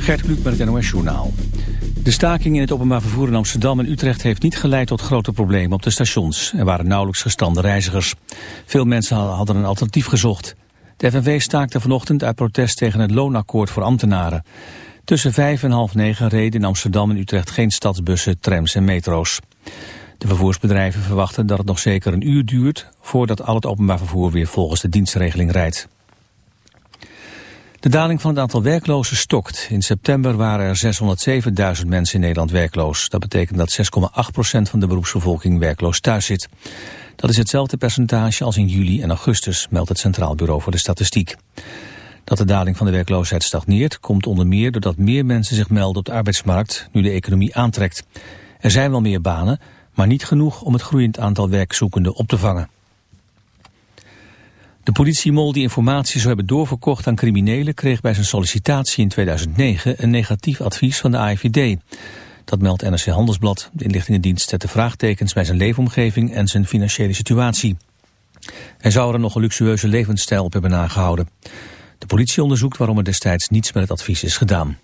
Gert Kluk met het NOS Journaal. De staking in het openbaar vervoer in Amsterdam en Utrecht heeft niet geleid tot grote problemen op de stations. Er waren nauwelijks gestande reizigers. Veel mensen hadden een alternatief gezocht. De FNV staakte vanochtend uit protest tegen het loonakkoord voor ambtenaren. Tussen vijf en half negen reden in Amsterdam en Utrecht geen stadsbussen, trams en metro's. De vervoersbedrijven verwachten dat het nog zeker een uur duurt voordat al het openbaar vervoer weer volgens de dienstregeling rijdt. De daling van het aantal werklozen stokt. In september waren er 607.000 mensen in Nederland werkloos. Dat betekent dat 6,8% van de beroepsbevolking werkloos thuis zit. Dat is hetzelfde percentage als in juli en augustus, meldt het Centraal Bureau voor de Statistiek. Dat de daling van de werkloosheid stagneert komt onder meer doordat meer mensen zich melden op de arbeidsmarkt nu de economie aantrekt. Er zijn wel meer banen, maar niet genoeg om het groeiend aantal werkzoekenden op te vangen. De politiemol die informatie zou hebben doorverkocht aan criminelen... kreeg bij zijn sollicitatie in 2009 een negatief advies van de AIVD. Dat meldt NRC Handelsblad. De inlichtingendienst zette vraagtekens bij zijn leefomgeving en zijn financiële situatie. Hij zou er nog een luxueuze levensstijl op hebben nagehouden. De politie onderzoekt waarom er destijds niets met het advies is gedaan.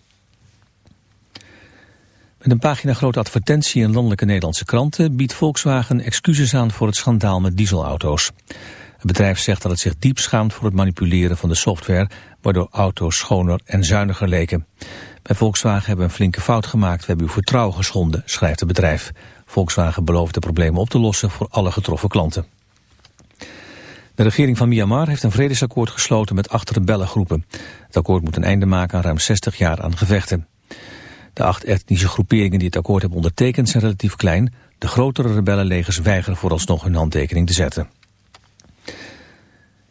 Met een pagina grote advertentie in landelijke Nederlandse kranten... biedt Volkswagen excuses aan voor het schandaal met dieselauto's. Het bedrijf zegt dat het zich diep schaamt voor het manipuleren van de software, waardoor auto's schoner en zuiniger leken. Bij Volkswagen hebben we een flinke fout gemaakt, we hebben uw vertrouwen geschonden, schrijft het bedrijf. Volkswagen belooft de problemen op te lossen voor alle getroffen klanten. De regering van Myanmar heeft een vredesakkoord gesloten met acht rebellengroepen. Het akkoord moet een einde maken aan ruim 60 jaar aan gevechten. De acht etnische groeperingen die het akkoord hebben ondertekend zijn relatief klein. De grotere rebellenlegers weigeren vooralsnog hun handtekening te zetten.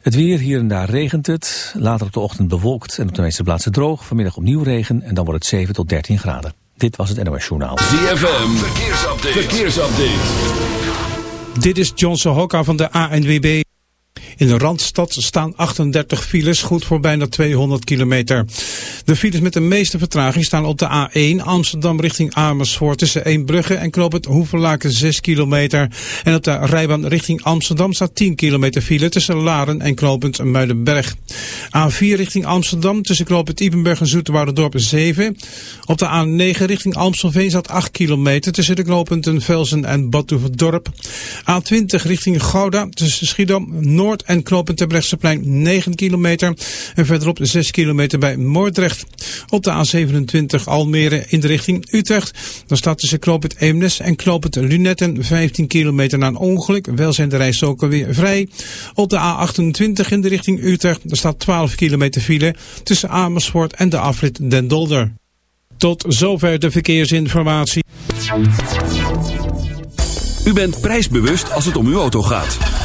Het weer, hier en daar regent het. Later op de ochtend bewolkt en op de meeste plaatsen droog. Vanmiddag opnieuw regen en dan wordt het 7 tot 13 graden. Dit was het NOS Journaal. ZFM, verkeersupdate. verkeersupdate. Dit is Johnson Hokka van de ANWB. In de Randstad staan 38 files, goed voor bijna 200 kilometer. De files met de meeste vertraging staan op de A1 Amsterdam richting Amersfoort tussen Eembrugge en Knoop het Hoevenlaken 6 kilometer. En op de rijbaan richting Amsterdam staat 10 kilometer file tussen Laren en knooppunt Muidenberg. A4 richting Amsterdam tussen knooppunt Ipenburg en Zoeterwoudendorp 7. Op de A9 richting Amstelveen staat 8 kilometer tussen de knooppunten Velsen en Badhoevedorp. A20 richting Gouda tussen Schiedam, Noord en knooppunt Terbrechtseplein 9 kilometer. En verderop 6 kilometer bij Moordrecht. Op de A27 Almere in de richting Utrecht. Dan staat tussen knooppunt Eemnes en knooppunt Lunetten 15 kilometer na een ongeluk. Wel zijn de rijstroken weer vrij. Op de A28 in de richting Utrecht. Er staat 12 kilometer file tussen Amersfoort en de afrit Den Dolder. Tot zover de verkeersinformatie. U bent prijsbewust als het om uw auto gaat.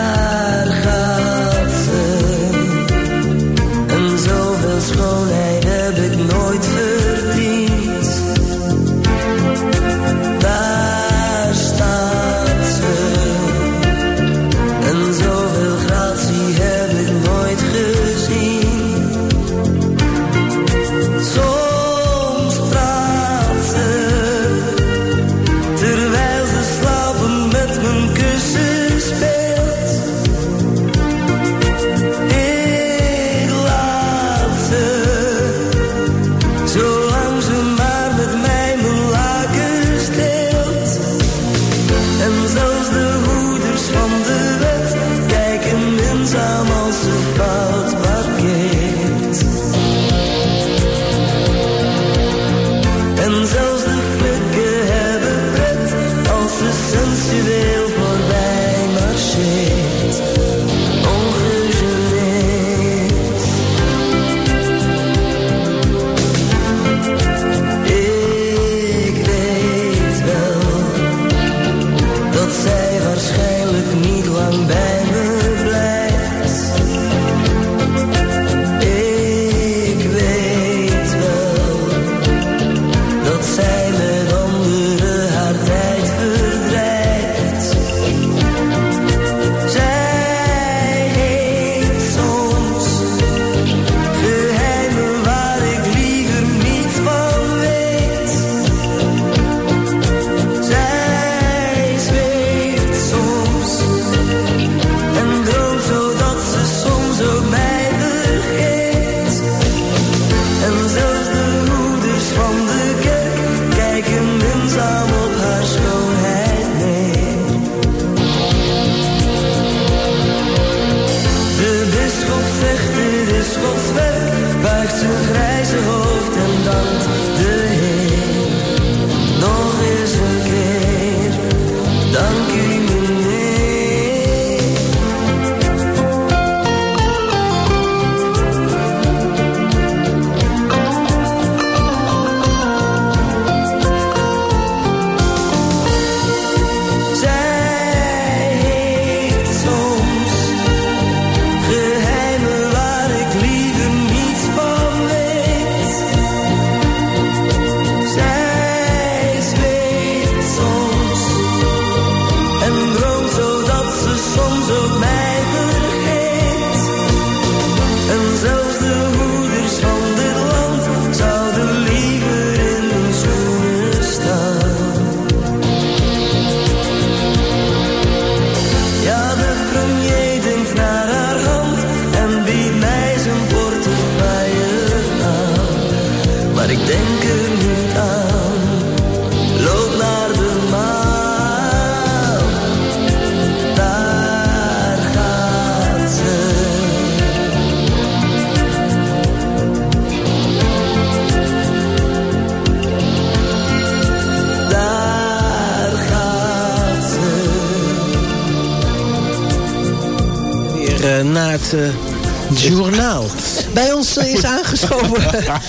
Het eh, journaal. Bij ons eh, is aangeschoven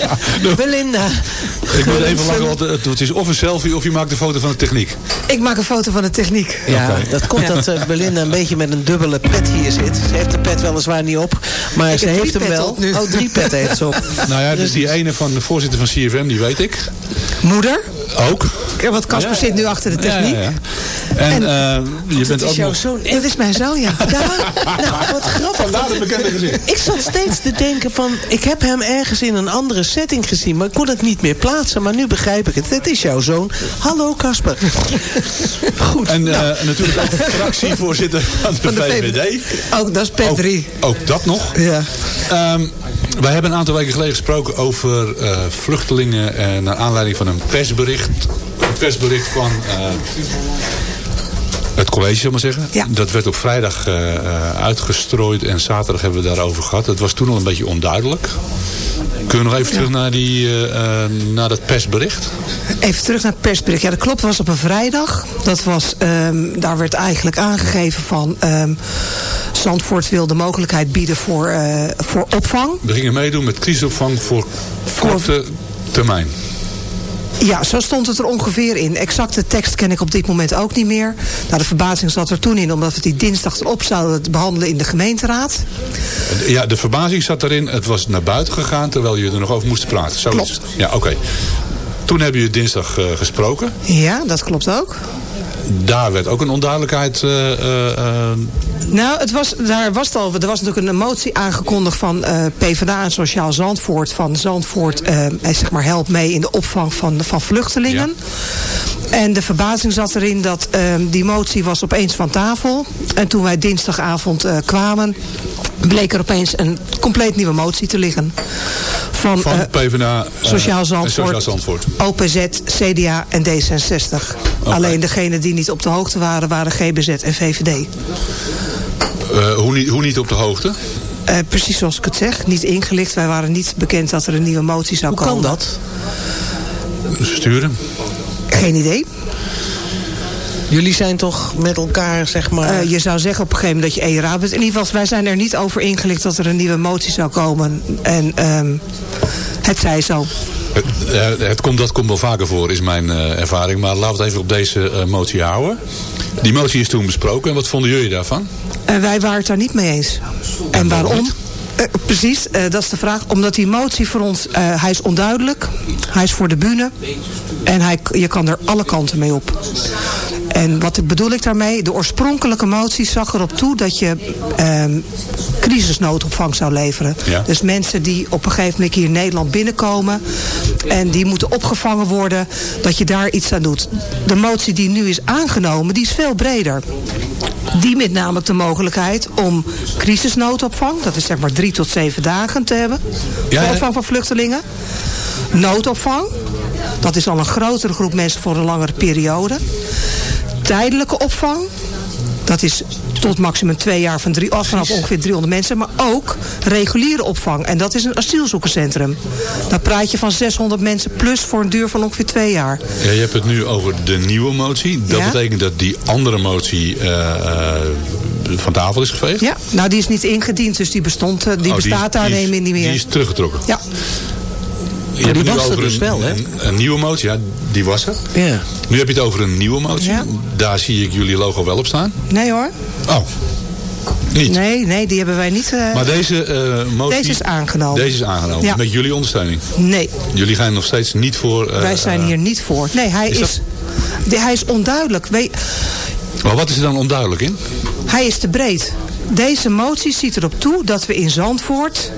Belinda. Ik moet even lachen, want het, het is of een selfie of je maakt een foto van de techniek. Ik maak een foto van de techniek. Ja, dat komt dat eh, Belinda een beetje met een dubbele pet hier zit. Ze heeft de pet weliswaar niet op, maar ze heeft hem wel. nu. Oh, drie petten heeft ze op. Nou ja, dus die ene van de voorzitter van CFM, die weet ik. Moeder? Ook. Want Casper zit nu achter de techniek. Ja. En, eh, je bent is ook nog... zoon. Dat is mijn zoon, ja. Nou, wat grappig. Vandaar het bekende gezicht. Ik zat steeds te denken van, ik heb hem ergens in een andere setting gezien, maar ik kon het niet meer plaatsen. Maar nu begrijp ik het. Het is jouw zoon. Hallo Casper. Goed. En eh, natuurlijk ook fractievoorzitter van de, Van de VVD. Ook, dat is pet Ook, 3. ook dat nog. Ja. Ehm, wij hebben een aantal weken geleden gesproken over eh, vluchtelingen... Uh, naar aanleiding van een persbericht, een persbericht van het college, zal ik maar zeggen. Ja. Dat werd op vrijdag eh, eh, uitgestrooid en zaterdag hebben we daarover gehad. Het was toen al een beetje onduidelijk. Kunnen we nog even terug naar, die, eh, naar dat persbericht? Even terug naar het persbericht. Ja, dat klopt. was op een vrijdag. Dat was, ehm, daar werd eigenlijk aangegeven van... ehm Zandvoort wil de mogelijkheid bieden voor, voor opvang. We gingen meedoen met crisisopvang voor korte termijn. Ja, zo stond het er ongeveer in. Exacte tekst ken ik op dit moment ook niet meer. Nou, de verbazing zat er toen in, omdat we die dinsdag erop zouden behandelen in de gemeenteraad. Ja, de verbazing zat erin. Het was naar buiten gegaan terwijl jullie er nog over moesten praten. Zo Klopt. is het. Ja, oké. Toen hebben jullie dinsdag eh, gesproken. Ja, dat klopt ook. Daar werd ook een onduidelijkheid. eh, Nou, het was, daar was het al, er was natuurlijk een motie aangekondigd van PvdA en Sociaal Zandvoort. Van Zandvoort, zeg maar, helpt mee in de opvang van, van vluchtelingen. En de verbazing zat erin dat eh, die motie was opeens van tafel. En toen wij dinsdagavond kwamen, bleek er opeens een compleet nieuwe motie te liggen. Van, van eh, PvdA. eh, Sociaal Zandvoort, Sociaal Zandvoort. OPZ, CDA en D66. Alleen degenen die niet op de hoogte waren, waren GBZ en VVD. Eh, hoe, niet, hoe niet op de hoogte? Eh, precies zoals ik het zeg, niet ingelicht. Wij waren niet bekend dat er een nieuwe motie zou Hoe komen. kan dat? Sturen. Geen idee. Jullie zijn toch met elkaar, zeg maar... Eh, je zou zeggen op een gegeven moment dat je ERA bent. In ieder geval, wij zijn er niet over ingelicht dat er een nieuwe motie zou komen. En ehm, het zij zo. Het, eh, het komt, dat komt wel vaker voor, is mijn eh, ervaring. Maar laten we het even op deze motie houden. Die motie is toen besproken. En wat vonden jullie daarvan? En wij waren het daar niet mee eens. En, waarom precies, eh, dat is de vraag. Omdat die motie voor ons, eh, hij is onduidelijk. Hij is voor de bühne. En hij, je kan er alle kanten mee op. En wat bedoel ik daarmee? De oorspronkelijke motie zag erop toe dat je ehm, crisisnoodopvang zou leveren. Ja. Dus mensen die op een gegeven moment hier in Nederland binnenkomen... en die moeten opgevangen worden, dat je daar iets aan doet. De motie die nu is aangenomen, die is veel breder. Die met namelijk de mogelijkheid om crisisnoodopvang... dat is zeg maar drie tot zeven dagen te hebben... Ja. opvang van vluchtelingen. Noodopvang, dat is al een grotere groep mensen voor een langere periode. Tijdelijke opvang, dat is tot maximum twee jaar van drie, af vanaf ongeveer 300 mensen. Maar ook reguliere opvang. En dat is een asielzoekerscentrum. Dan praat je van 600 mensen plus voor een duur van ongeveer twee jaar. Ja, je hebt het nu over de nieuwe motie. Dat Ja. betekent dat die andere motie eh, eh, van tafel is geveegd? Ja, nou die is niet ingediend, dus die, bestond, eh, die Oh, bestaat daar die is- niet meer. Die is teruggetrokken. Ja, Je hebt die was er over dus een, wel, hè? Een, een nieuwe motie, ja, die was er. Ja. Nu heb je het over een nieuwe motie. Ja. Daar zie ik jullie logo wel op staan. nee hoor. Oh, niet. Nee, nee, die hebben wij niet. eh, Maar deze eh, motie... Deze is aangenomen. Deze is aangenomen. Ja. Met jullie ondersteuning. nee, Jullie gaan nog steeds niet voor... eh, wij zijn hier niet voor. Nee, hij is is, de- hij is onduidelijk. Weet, Maar wat is er dan onduidelijk in? Hij is te breed. Deze motie ziet erop toe dat we in Zandvoort...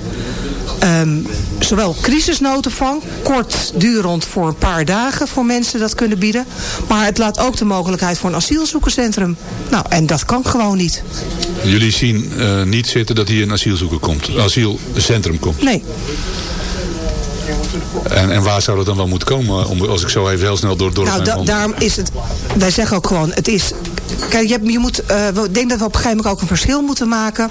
ehm, zowel crisisnoodopvang, kort durend voor een paar dagen voor mensen dat kunnen bieden. Maar het laat ook de mogelijkheid voor een asielzoekerscentrum. Nou, en dat kan gewoon niet. Jullie zien eh, niet zitten dat hier een asielzoeker komt. Een asielcentrum komt. Nee. En, en waar zou dat dan wel moeten komen? Om, als ik zo even heel snel door dorp Nou, heen da- wandel? daarom is het... Wij zeggen ook gewoon, het is... Kijk, je, moet, eh, ik denk dat we op een gegeven moment ook een verschil moeten maken.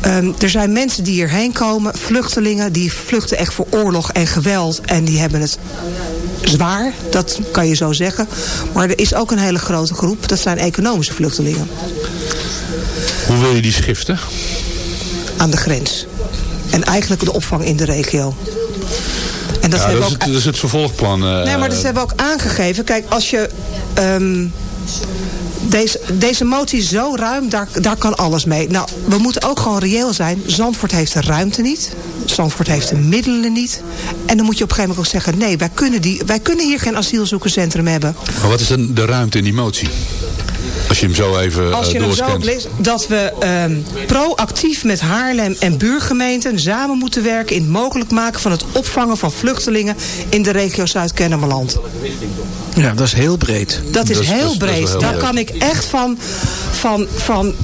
Ehm, er zijn mensen die hierheen komen, vluchtelingen, die vluchten echt voor oorlog en geweld. En die hebben het zwaar, dat kan je zo zeggen. Maar er is ook een hele grote groep, dat zijn economische vluchtelingen Hoe wil je die schiften? aan de grens. En eigenlijk de opvang in de regio. En dat Ja, is het, dat is het vervolgplan. eh, Nee, maar dat hebben we ook aangegeven. Kijk, als je... ehm, deze, deze motie is zo ruim, daar, daar kan alles mee. Nou, we moeten ook gewoon reëel zijn. Zandvoort heeft de ruimte niet. Zandvoort heeft de middelen niet. En dan moet je op een gegeven moment ook zeggen... nee, wij kunnen, die, wij kunnen hier geen asielzoekerscentrum hebben. Maar wat is dan de ruimte in die motie? Als je hem zo even Als eh, je hem zo doorscant. leest, dat we ehm, proactief met Haarlem en buurgemeenten samen moeten werken in het mogelijk maken van het opvangen van vluchtelingen in de regio Zuid-Kennemerland. ja, dat is heel breed. Dat is Dat heel dat is- dat is breed. heel Daar breed. kan ik echt van, van, van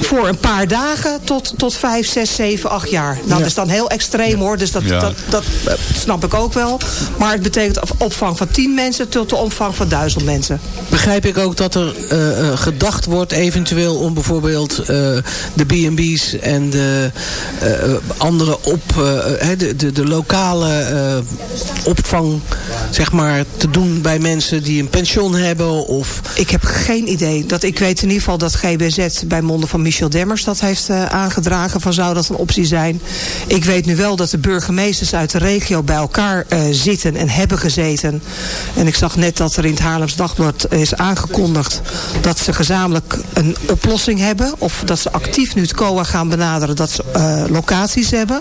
voor een paar dagen tot, tot vijf, zes, zeven, acht jaar. Nou, dat is dan heel extreem hoor. Dus dat, Ja. dat, dat eh, snap ik ook wel. Maar het betekent opvang van tien mensen tot de opvang van duizend mensen. Begrijp ik ook dat er eh, eh, gedacht wordt eventueel om bijvoorbeeld eh, de B&B's en de eh, andere op, eh, hè, de, de, de lokale eh, opvang zeg maar, te doen bij mensen die een pensioen hebben of... Ik heb geen idee. Dat, ik weet in ieder geval dat GBZ bij monden van Michel Demmers dat heeft eh, aangedragen. Van zou dat een optie zijn? Ik weet nu wel dat de burgemeesters uit de regio bij elkaar eh, zitten en hebben gezeten. En ik zag net dat er in het Haarlems Dagblad is aangekondigd dat ze gezamenlijk een oplossing hebben. Of dat ze actief nu het COA gaan benaderen dat ze eh, locaties hebben.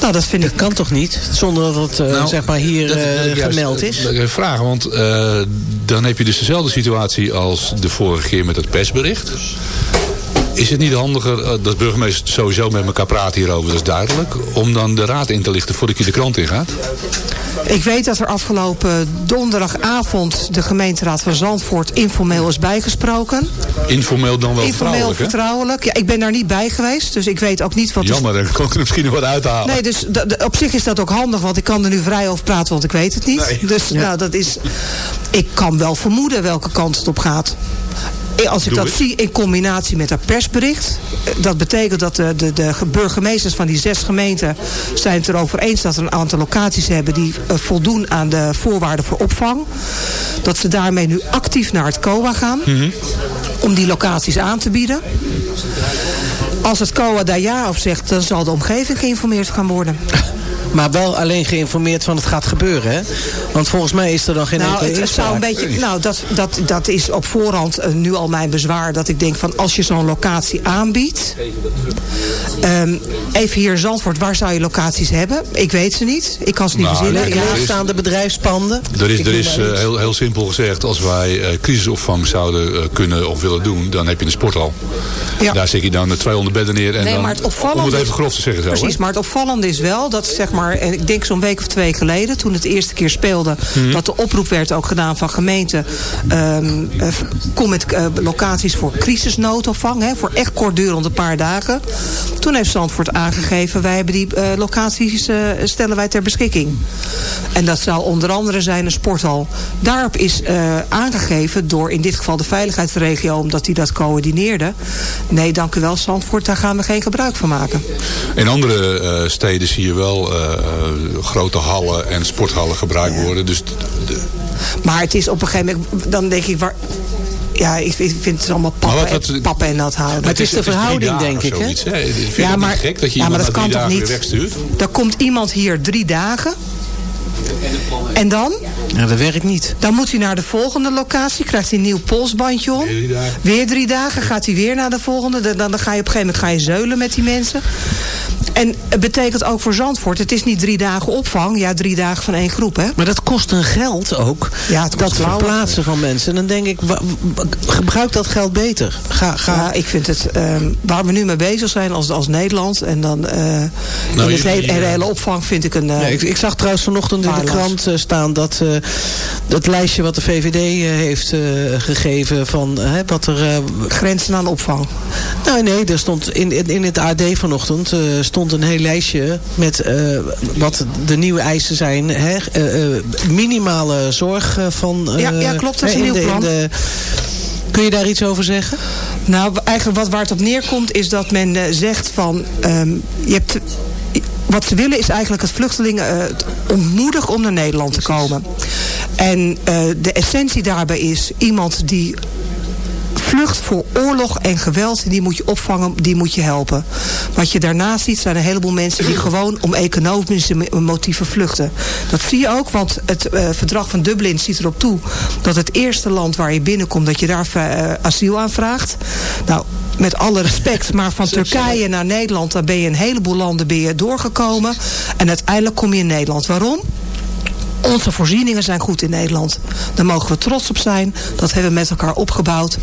Nou, dat vind ik... Dat kan toch niet? Zonder dat het eh, Nou, zeg maar hier dat- dat ik juist, gemeld is? dat vragen, want eh, dan heb je dus dezelfde situatie als de vorige keer met het persbericht. Is het niet handiger, eh, dat burgemeesters sowieso met elkaar praten hierover, dat is duidelijk, om dan de raad in te lichten voordat je de krant ingaat? Ik weet dat er afgelopen donderdagavond de gemeenteraad van Zandvoort informeel is bijgesproken. Informeel dan wel Informeel vertrouwelijk. Ja, ik ben daar niet bij geweest, dus ik weet ook niet wat... Jammer, dan kon ik er misschien nog wat uithalen. Nee, dus op zich is dat ook handig, want ik kan er nu vrij over praten, want ik weet het niet. Dus nou, dat is... Ik kan wel vermoeden welke kant het op gaat. Eh, Als ik Doe dat het. zie in combinatie met dat persbericht. eh, Dat betekent dat de, de, de ge- burgemeesters van die zes gemeenten zijn het erover eens dat er een aantal locaties hebben die eh, voldoen aan de voorwaarden voor opvang. Dat ze daarmee nu actief naar het COA gaan. Om die locaties aan te bieden. Als het COA daar ja op zegt, dan zal de omgeving geïnformeerd gaan worden. Maar wel alleen geïnformeerd van het gaat gebeuren, hè? Want volgens mij is er dan geen Nou, enkele het, het zou een beetje, nou dat, dat, dat is op voorhand eh, nu al mijn bezwaar. Dat ik denk van als je zo'n locatie aanbiedt. ehm, even hier in Zandvoort, waar zou je locaties hebben? Ik weet ze niet. Ik kan ze niet Nou, verzinnen. er Leegstaande bedrijfspanden. Er is, er is eh, heel, heel simpel gezegd, als wij eh, crisisopvang zouden eh, kunnen of willen doen, dan heb je een sporthal. Ja. Daar zet je dan eh, 200 bedden neer. En Nee, dan, maar het opvallende- Om het even grof te zeggen zo. Precies, hè? maar het opvallende is wel dat zeg maar maar, en ik denk zo'n week of twee geleden, toen het de eerste keer speelde, Mhm. dat de oproep werd ook gedaan van gemeenten. ehm, eh, kom met eh, locaties voor crisisnoodopvang, hè, voor echt kortdurend een paar dagen. Toen heeft Zandvoort aangegeven, wij hebben die eh, locaties, eh, stellen wij ter beschikking. En dat zou onder andere zijn een sporthal. Daarop is eh, aangegeven door in dit geval de veiligheidsregio, omdat die dat coördineerde. Nee, dank u wel Zandvoort, daar gaan we geen gebruik van maken. In andere eh, steden zie je wel grote hallen en sporthallen gebruikt worden. Dus de- Maar het is op een gegeven moment, dan denk ik, waar, ja, ik vind het allemaal Maar pappen, wat- wat- en, pappen en nat houden. het is de verhouding, dagen denk ik, hè? zoiets, hè? Vind je Ja, dat maar- gek dat je ja, maar dat kan toch niet? wegstuurt? Dan komt iemand hier drie dagen. En dan? Ja, dat werkt niet. Dan moet hij naar de volgende locatie. Krijgt hij een nieuw polsbandje om. Weer drie dagen. Weer drie dagen. Gaat hij weer naar de volgende. Dan, dan ga je op een gegeven moment ga je zeulen met die mensen. En het betekent ook voor Zandvoort. Het is niet drie dagen opvang. Ja, drie dagen van één groep. Hè? Maar dat kost een geld ook. Ja, het kost dat verplaatsen van mensen. Dan denk ik, gebruik dat geld beter. Ga, ga. Ja, ik vind het, ehm, waar we nu mee bezig zijn als, als Nederland. En dan eh in het hele, en de eh, hele opvang vind ik een... eh, Ja, ik, ik zag trouwens vanochtend in de krant eh, staan dat eh, dat lijstje wat de VVD heeft eh, gegeven van wat er... grenzen aan opvang. nou nee, er stond in, in, in het AD vanochtend eh, stond een heel lijstje met eh, wat de nieuwe eisen zijn. Hè, eh, eh, minimale zorg van... Ja, ja, klopt, dat is een in nieuw de- in plan. de- kun je daar iets over zeggen? Nou, eigenlijk wat, waar het op neerkomt is dat men zegt van... ehm, je hebt, wat ze willen is eigenlijk het vluchtelingen het ontmoedigen om naar Nederland te komen. En de essentie daarbij is iemand die vlucht voor oorlog en geweld, die moet je opvangen, die moet je helpen. Wat je daarnaast ziet zijn een heleboel mensen die gewoon om economische mo- motieven vluchten. Dat zie je ook, want het eh, verdrag van Dublin ziet erop toe dat het eerste land waar je binnenkomt, dat je daar eh, asiel aanvraagt. Nou, met alle respect, maar van Turkije naar Nederland, dan ben je een heleboel landen ben je doorgekomen. En uiteindelijk kom je in Nederland. Waarom? Onze voorzieningen zijn goed in Nederland. Daar mogen we trots op zijn. Dat hebben we met elkaar opgebouwd.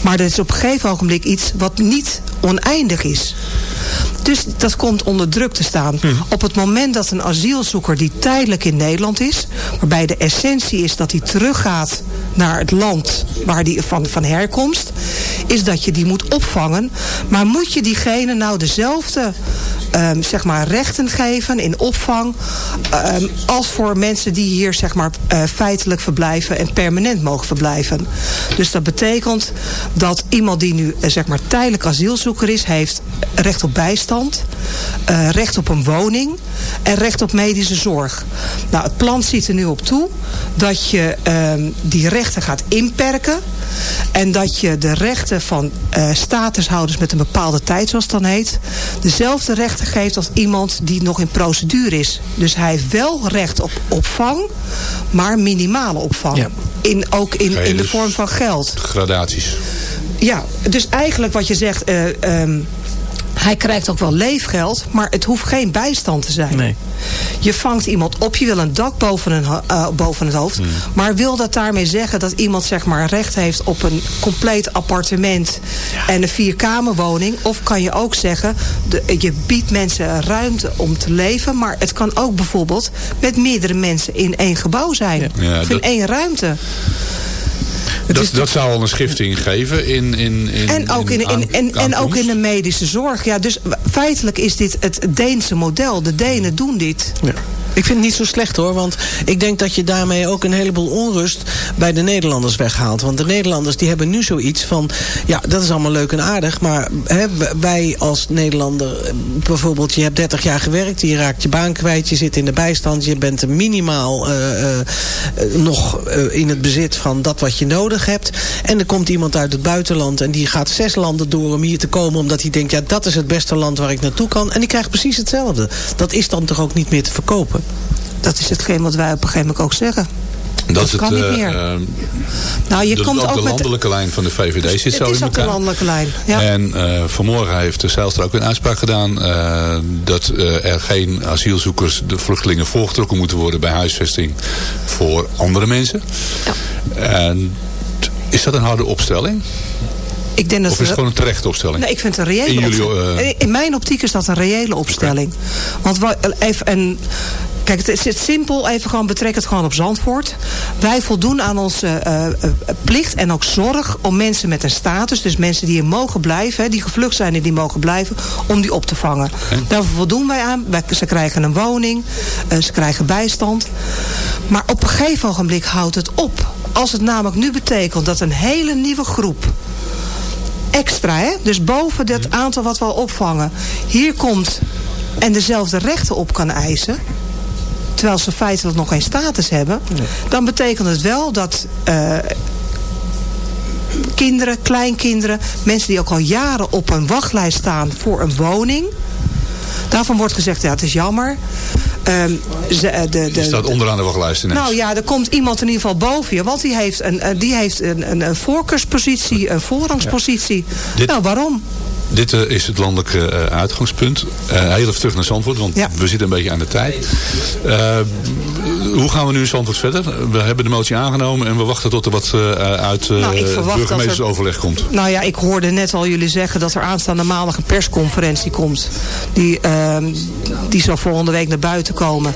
Maar dat is op een gegeven ogenblik iets wat niet oneindig is. Dus dat komt onder druk te staan. Op het moment dat een asielzoeker die tijdelijk in Nederland is... waarbij de essentie is dat hij teruggaat naar het land waar die van, van herkomst... is dat je die moet opvangen. Maar moet je diegene nou dezelfde ehm, zeg maar rechten geven in opvang... ehm, als voor mensen die hier zeg maar, eh, feitelijk verblijven en permanent mogen verblijven. Dus dat betekent dat iemand die nu eh, zeg maar, tijdelijk asielzoeker is... heeft recht op bijstand, eh, recht op een woning en recht op medische zorg. Nou, het plan ziet er nu op toe dat je ehm, die rechten gaat inperken... En dat je de rechten van eh, statushouders met een bepaalde tijd, zoals het dan heet... dezelfde rechten geeft als iemand die nog in procedure is. Dus hij heeft wel recht op opvang, maar minimale opvang. Ja. In, ook in, in de dus- vorm van geld. Gradaties. Ja, dus eigenlijk wat je zegt... eh, ehm, hij krijgt ook wel leefgeld, maar het hoeft geen bijstand te zijn. Nee. Je vangt iemand op, je wil een dak boven, een, eh, boven het hoofd. Maar wil dat daarmee zeggen dat iemand zeg maar recht heeft op een compleet appartement en een vierkamerwoning? Of kan je ook zeggen, de, je biedt mensen ruimte om te leven, maar het kan ook bijvoorbeeld met meerdere mensen in één gebouw zijn. Ja, of in dat- één ruimte. Dat, dat zou al een schifting geven in, in, in En ook in, in, en, en ook in de medische zorg. Ja, dus feitelijk is dit het Deense model. De Denen doen dit. Ja. Ik vind het niet zo slecht hoor, want ik denk dat je daarmee ook een heleboel onrust bij de Nederlanders weghaalt. Want de Nederlanders die hebben nu zoiets van, ja dat is allemaal leuk en aardig, maar hè, wij als Nederlander, bijvoorbeeld je hebt 30 jaar gewerkt, je raakt je baan kwijt, je zit in de bijstand, je bent minimaal eh, eh, nog eh, in het bezit van dat wat je nodig hebt. En er komt iemand uit het buitenland en die gaat zes landen door om hier te komen, omdat hij denkt, ja dat is het beste land waar ik naartoe kan. En die krijgt precies hetzelfde. Dat is dan toch ook niet meer te verkopen? Dat is hetgeen wat wij op een gegeven moment ook zeggen. Dat, is kan het, niet eh, meer. eh, Nou, je de, komt ook de met... landelijke lijn van de VVD zit zo het is in ook de elkaar. landelijke lijn. Ja. En eh, vanmorgen heeft de Zijlstra ook een uitspraak gedaan... eh, dat er geen asielzoekers, de vluchtelingen, voorgetrokken moeten worden... bij huisvesting voor andere mensen. En t- is dat een harde opstelling? ik denk dat Of is het gewoon een terechte opstelling? Nee, ik vind het een reële In jullie, In- In mijn optiek is dat een reële opstelling. Want wa- even, en, kijk, het is simpel, even gewoon betrek het gewoon op Zandvoort. Wij voldoen aan onze eh, eh, plicht en ook zorg om mensen met een status, dus mensen die hier mogen blijven, hè, die gevlucht zijn en die mogen blijven, om die op te vangen. Daar voldoen wij aan. Wij, ze krijgen een woning, eh, ze krijgen bijstand. Maar op een gegeven ogenblik houdt het op. Als het namelijk nu betekent dat een hele nieuwe groep extra, hè? dus boven dat aantal wat we al opvangen, hier komt en dezelfde rechten op kan eisen, terwijl ze feitelijk nog geen status hebben, dan betekent het wel dat eh, kinderen, kleinkinderen, mensen die ook al jaren op een wachtlijst staan voor een woning, daarvan wordt gezegd, ja het is jammer. Ehm, ze, eh, de, de, staat onderaan de wachtlijst ineens. nou ja, er komt iemand in ieder geval boven je. Want die heeft een, die heeft een, een, een voorkeurspositie, een voorrangspositie. Dit- Nou, waarom? Dit eh, is het landelijke eh, uitgangspunt. Eh, heel even terug naar Zandvoort, want Ja. we zitten een beetje aan de tijd. Hoe gaan we nu in Zandvoort verder? We hebben de motie aangenomen en we wachten tot er wat eh, uit eh Nou, burgemeestersoverleg komt. Nou ja, ik hoorde net al jullie zeggen dat er aanstaande maandag een persconferentie komt. Die, ehm, die zal volgende week naar buiten komen.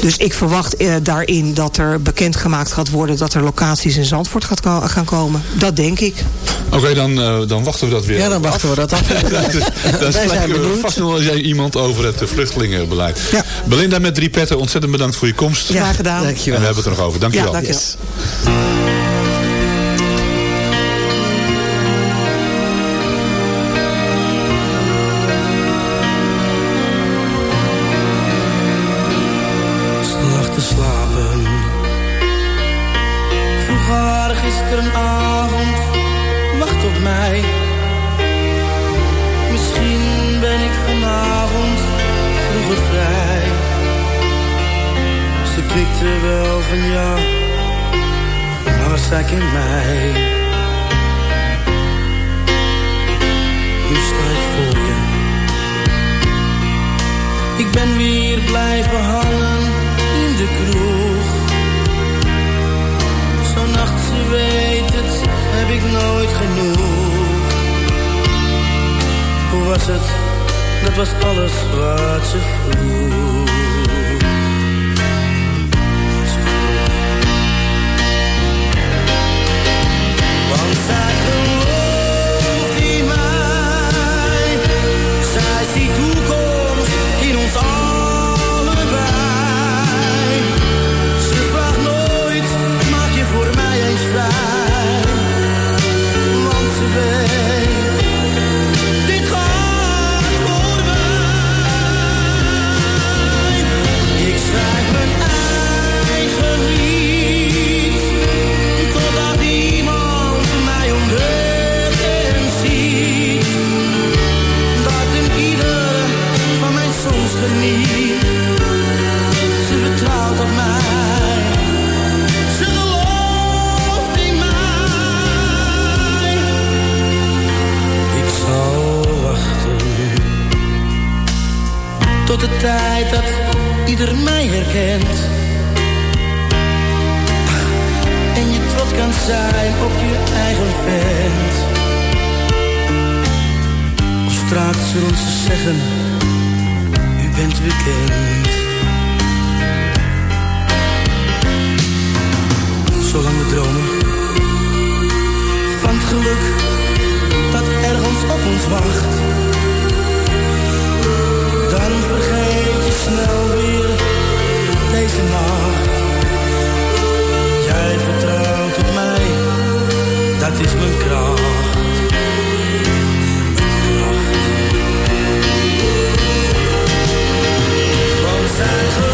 Dus ik verwacht daarin dat er bekendgemaakt gaat worden dat er locaties in Zandvoort gaat ko- gaan komen. Dat denk ik. Oké, dan, dan wachten we dat weer. Ja, dan wachten we dat af. Zijn spreken we vast nog wel eens iemand over het vluchtelingenbeleid. Ja. Belinda met drie petten, ontzettend bedankt voor je komst. Graag gedaan. En Dankjewel. we hebben het er nog over. Dankjewel. Ja, dankjewel. Yes. Van maar zij kent mij. Nu sta ik voor je. Ik ben weer blijven hangen in de kroeg. Zo'n nacht, ze weet het, heb ik nooit genoeg. Hoe was het? Dat was alles wat ze vroeg. Ziet toekomst in ons allebei. Tot de tijd dat ieder mij herkent. En je trots kan zijn op je eigen vent. Of straks zullen ze zeggen, u bent bekend. Zolang we dromen van het geluk dat ergens op ons wacht. Dan vergeet je snel weer deze nacht. Jij vertrouwt op mij, dat is mijn kracht. Mijn kracht.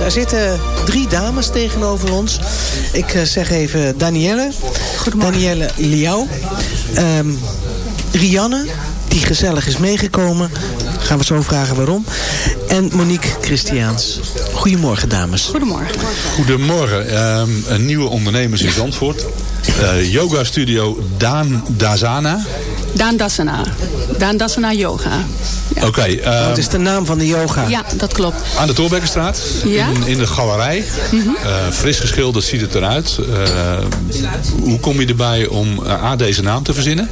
Er zitten drie dames tegenover ons. Ik uh, zeg even Danielle. Danielle Liao. Um, Rianne, die gezellig is meegekomen. Gaan we zo vragen waarom. En Monique Christiaans. Goedemorgen, dames. Goedemorgen. Goedemorgen. Um, een nieuwe ondernemers in Zandvoort. Uh, yoga studio Daan Dasana. Daan Dasana. Daan Dasana Yoga. Ja. Oké. Okay, uh, Wat is de naam van de yoga? Ja, dat klopt. Aan de Torbekkenstraat. Ja? In, in de galerij. Mm -hmm. uh, fris geschilderd ziet het eruit. hoe kom je erbij om A, deze naam te verzinnen?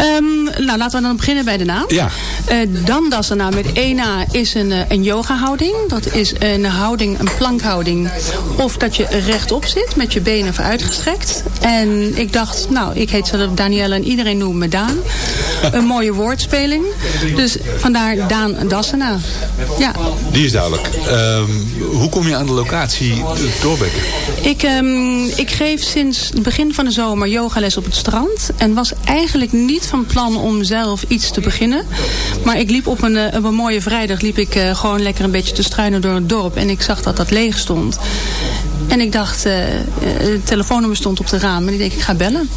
Um, nou, laten we dan beginnen bij de naam. Ja. Uh, Dandasana met één A is een, een yoga houding. Dat is een houding, een plankhouding. Of dat je rechtop zit met je benen vooruitgestrekt. En ik dacht, nou, ik heet zelf Danielle en iedereen noemt me Daan. Een mooie woordspeling. Dus vandaar Daan Dassena. Ja. Die is duidelijk. Um, hoe kom je aan de locatie Doorbekken? Ik, um, ik geef sinds het begin van de zomer yogales op het strand. En was eigenlijk niet van plan om zelf iets te beginnen. Maar ik liep op een, op een mooie vrijdag liep ik uh, gewoon lekker een beetje te struinen door het dorp. En ik zag dat dat leeg stond. En ik dacht, uh, het telefoonnummer stond op de raam. En ik denk, ik ga bellen.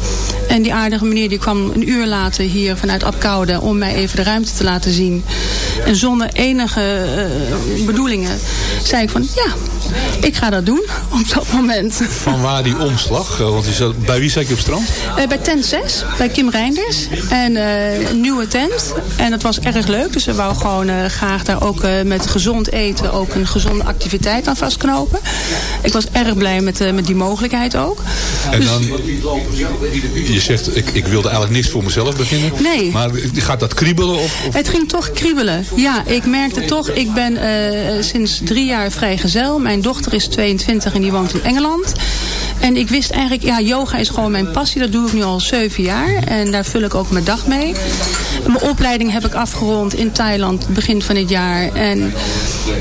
En die aardige meneer die kwam een uur later hier vanuit Apkoude... om mij even de ruimte te laten zien. En zonder enige bedoelingen zei ik van, ja, ik ga dat doen op dat moment. Van waar die omslag? Want je zat, bij wie zat je op strand? Uh, bij tent 6, bij Kim Reinders. En uh, een nieuwe tent. En dat was erg leuk. Dus we wou gewoon uh, graag daar ook met gezond eten... ook een gezonde activiteit aan vastknopen. Ik was erg blij met, met die mogelijkheid ook. En dus, dan, je zegt, ik, ik wilde eigenlijk niks voor mezelf beginnen. Nee. Maar gaat dat kriebelen? Of, of? Het ging toch kriebelen. Ja, ik merkte toch, ik ben sinds drie jaar vrijgezel. Mijn dochter is 22 en die woont in Engeland. En ik wist eigenlijk, ja, yoga is gewoon mijn passie. Dat doe ik nu al zeven jaar. En daar vul ik ook mijn dag mee. Mijn opleiding heb ik afgerond in Thailand begin van dit jaar. En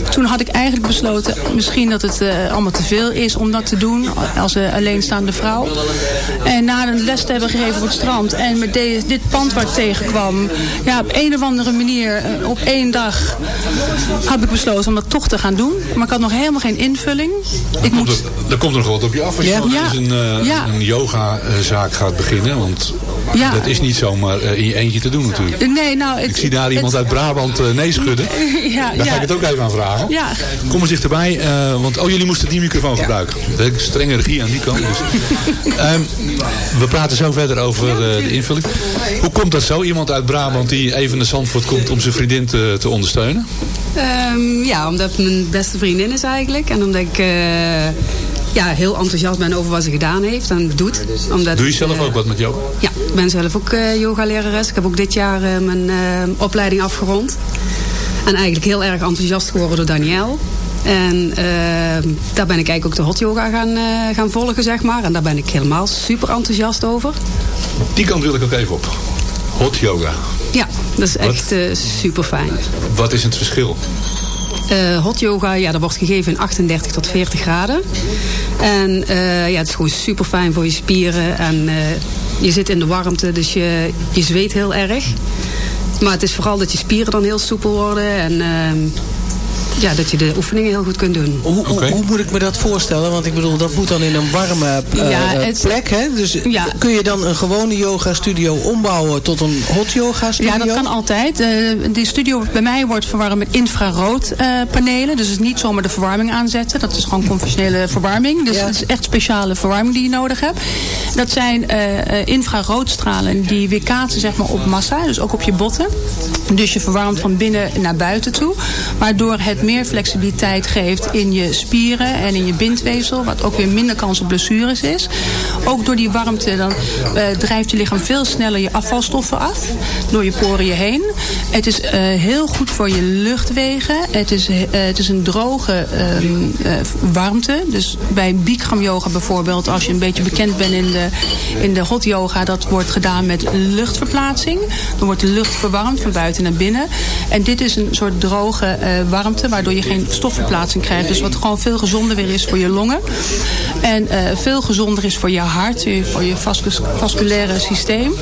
toen had ik eigenlijk besloten, misschien dat het uh, allemaal te veel is om dat te doen. Als uh, alleenstaande vrouw. En na een les te hebben gegeven op het strand. En met deze, dit pand waar ik tegenkwam. Ja, op een of andere manier, uh, op één dag, heb ik besloten om dat toch te gaan doen. Maar ik had nog helemaal geen invulling. Ik moet... er, komt er nog wat op je af als je ja. ja. een, uh, ja. een yogazaak gaat beginnen. Want ja. dat is niet zomaar in je eentje te doen natuurlijk. Nee, nou, het, ik zie daar iemand het, uit Brabant nee schudden. ja, daar ga ik het ook even aan vragen. Ja. Kom maar dichterbij. want oh, jullie moesten die microfoon gebruiken. Is strenge regie aan die kant. Dus. um, we praten zo verder over de invulling. Hoe komt dat zo? Iemand uit Brabant die even naar Zandvoort komt om zijn vriendin te, te ondersteunen? Um, ja, omdat het mijn beste vriendin is eigenlijk. En omdat ik ja, heel enthousiast ben over wat ze gedaan heeft en doet. Omdat Doe je zelf ook wat met yoga? Ja, ik ben zelf ook uh, yogalerares. Ik heb ook dit jaar uh, mijn uh, opleiding afgerond. En eigenlijk heel erg enthousiast geworden door Danielle. En daar ben ik eigenlijk ook de hot yoga gaan, gaan volgen, zeg maar. En daar ben ik helemaal super enthousiast over. Die kant wil ik ook even op. Hot yoga. Ja, dat is echt super fijn. Wat is het verschil? Uh, hot yoga, ja, dat wordt gegeven in 38 tot 40 graden. En uh, ja, het is gewoon super fijn voor je spieren. En uh, je zit in de warmte, dus je, je zweet heel erg. Maar het is vooral dat je spieren dan heel soepel worden. En ja, dat je de oefeningen heel goed kunt doen. Hoe, okay. hoe, hoe, moet ik me dat voorstellen? Want ik bedoel, dat moet dan in een warme uh, ja, het, plek. Hè? Dus ja. kun je dan een gewone yoga studio ombouwen tot een hot yoga studio? Ja, dat kan altijd. Uh, die studio bij mij wordt verwarmd met infrarood uh, panelen. Dus het is niet zomaar de verwarming aanzetten. Dat is gewoon conventionele verwarming. Dus ja. het is echt speciale verwarming die je nodig hebt. Dat zijn infraroodstralen die weerkaatsen zeg maar, op massa. Dus ook op je botten. Dus je verwarmt van binnen naar buiten toe. Waardoor het meer flexibiliteit geeft in je spieren en in je bindweefsel. Wat ook weer minder kans op blessures is. Ook door die warmte dan uh, drijft je lichaam veel sneller je afvalstoffen af. Door je poriën heen. Het is uh, heel goed voor je luchtwegen. Het is, uh, het is een droge warmte. Dus bij Bikram yoga bijvoorbeeld. Als je een beetje bekend bent in de, in de hot yoga. Dat wordt gedaan met luchtverplaatsing. Dan wordt de lucht verwarmd van buiten naar binnen. En dit is een soort droge warmte waardoor je geen stofverplaatsing krijgt. Dus wat gewoon veel gezonder weer is voor je longen. En veel gezonder is voor je hart, voor je vasculaire systeem.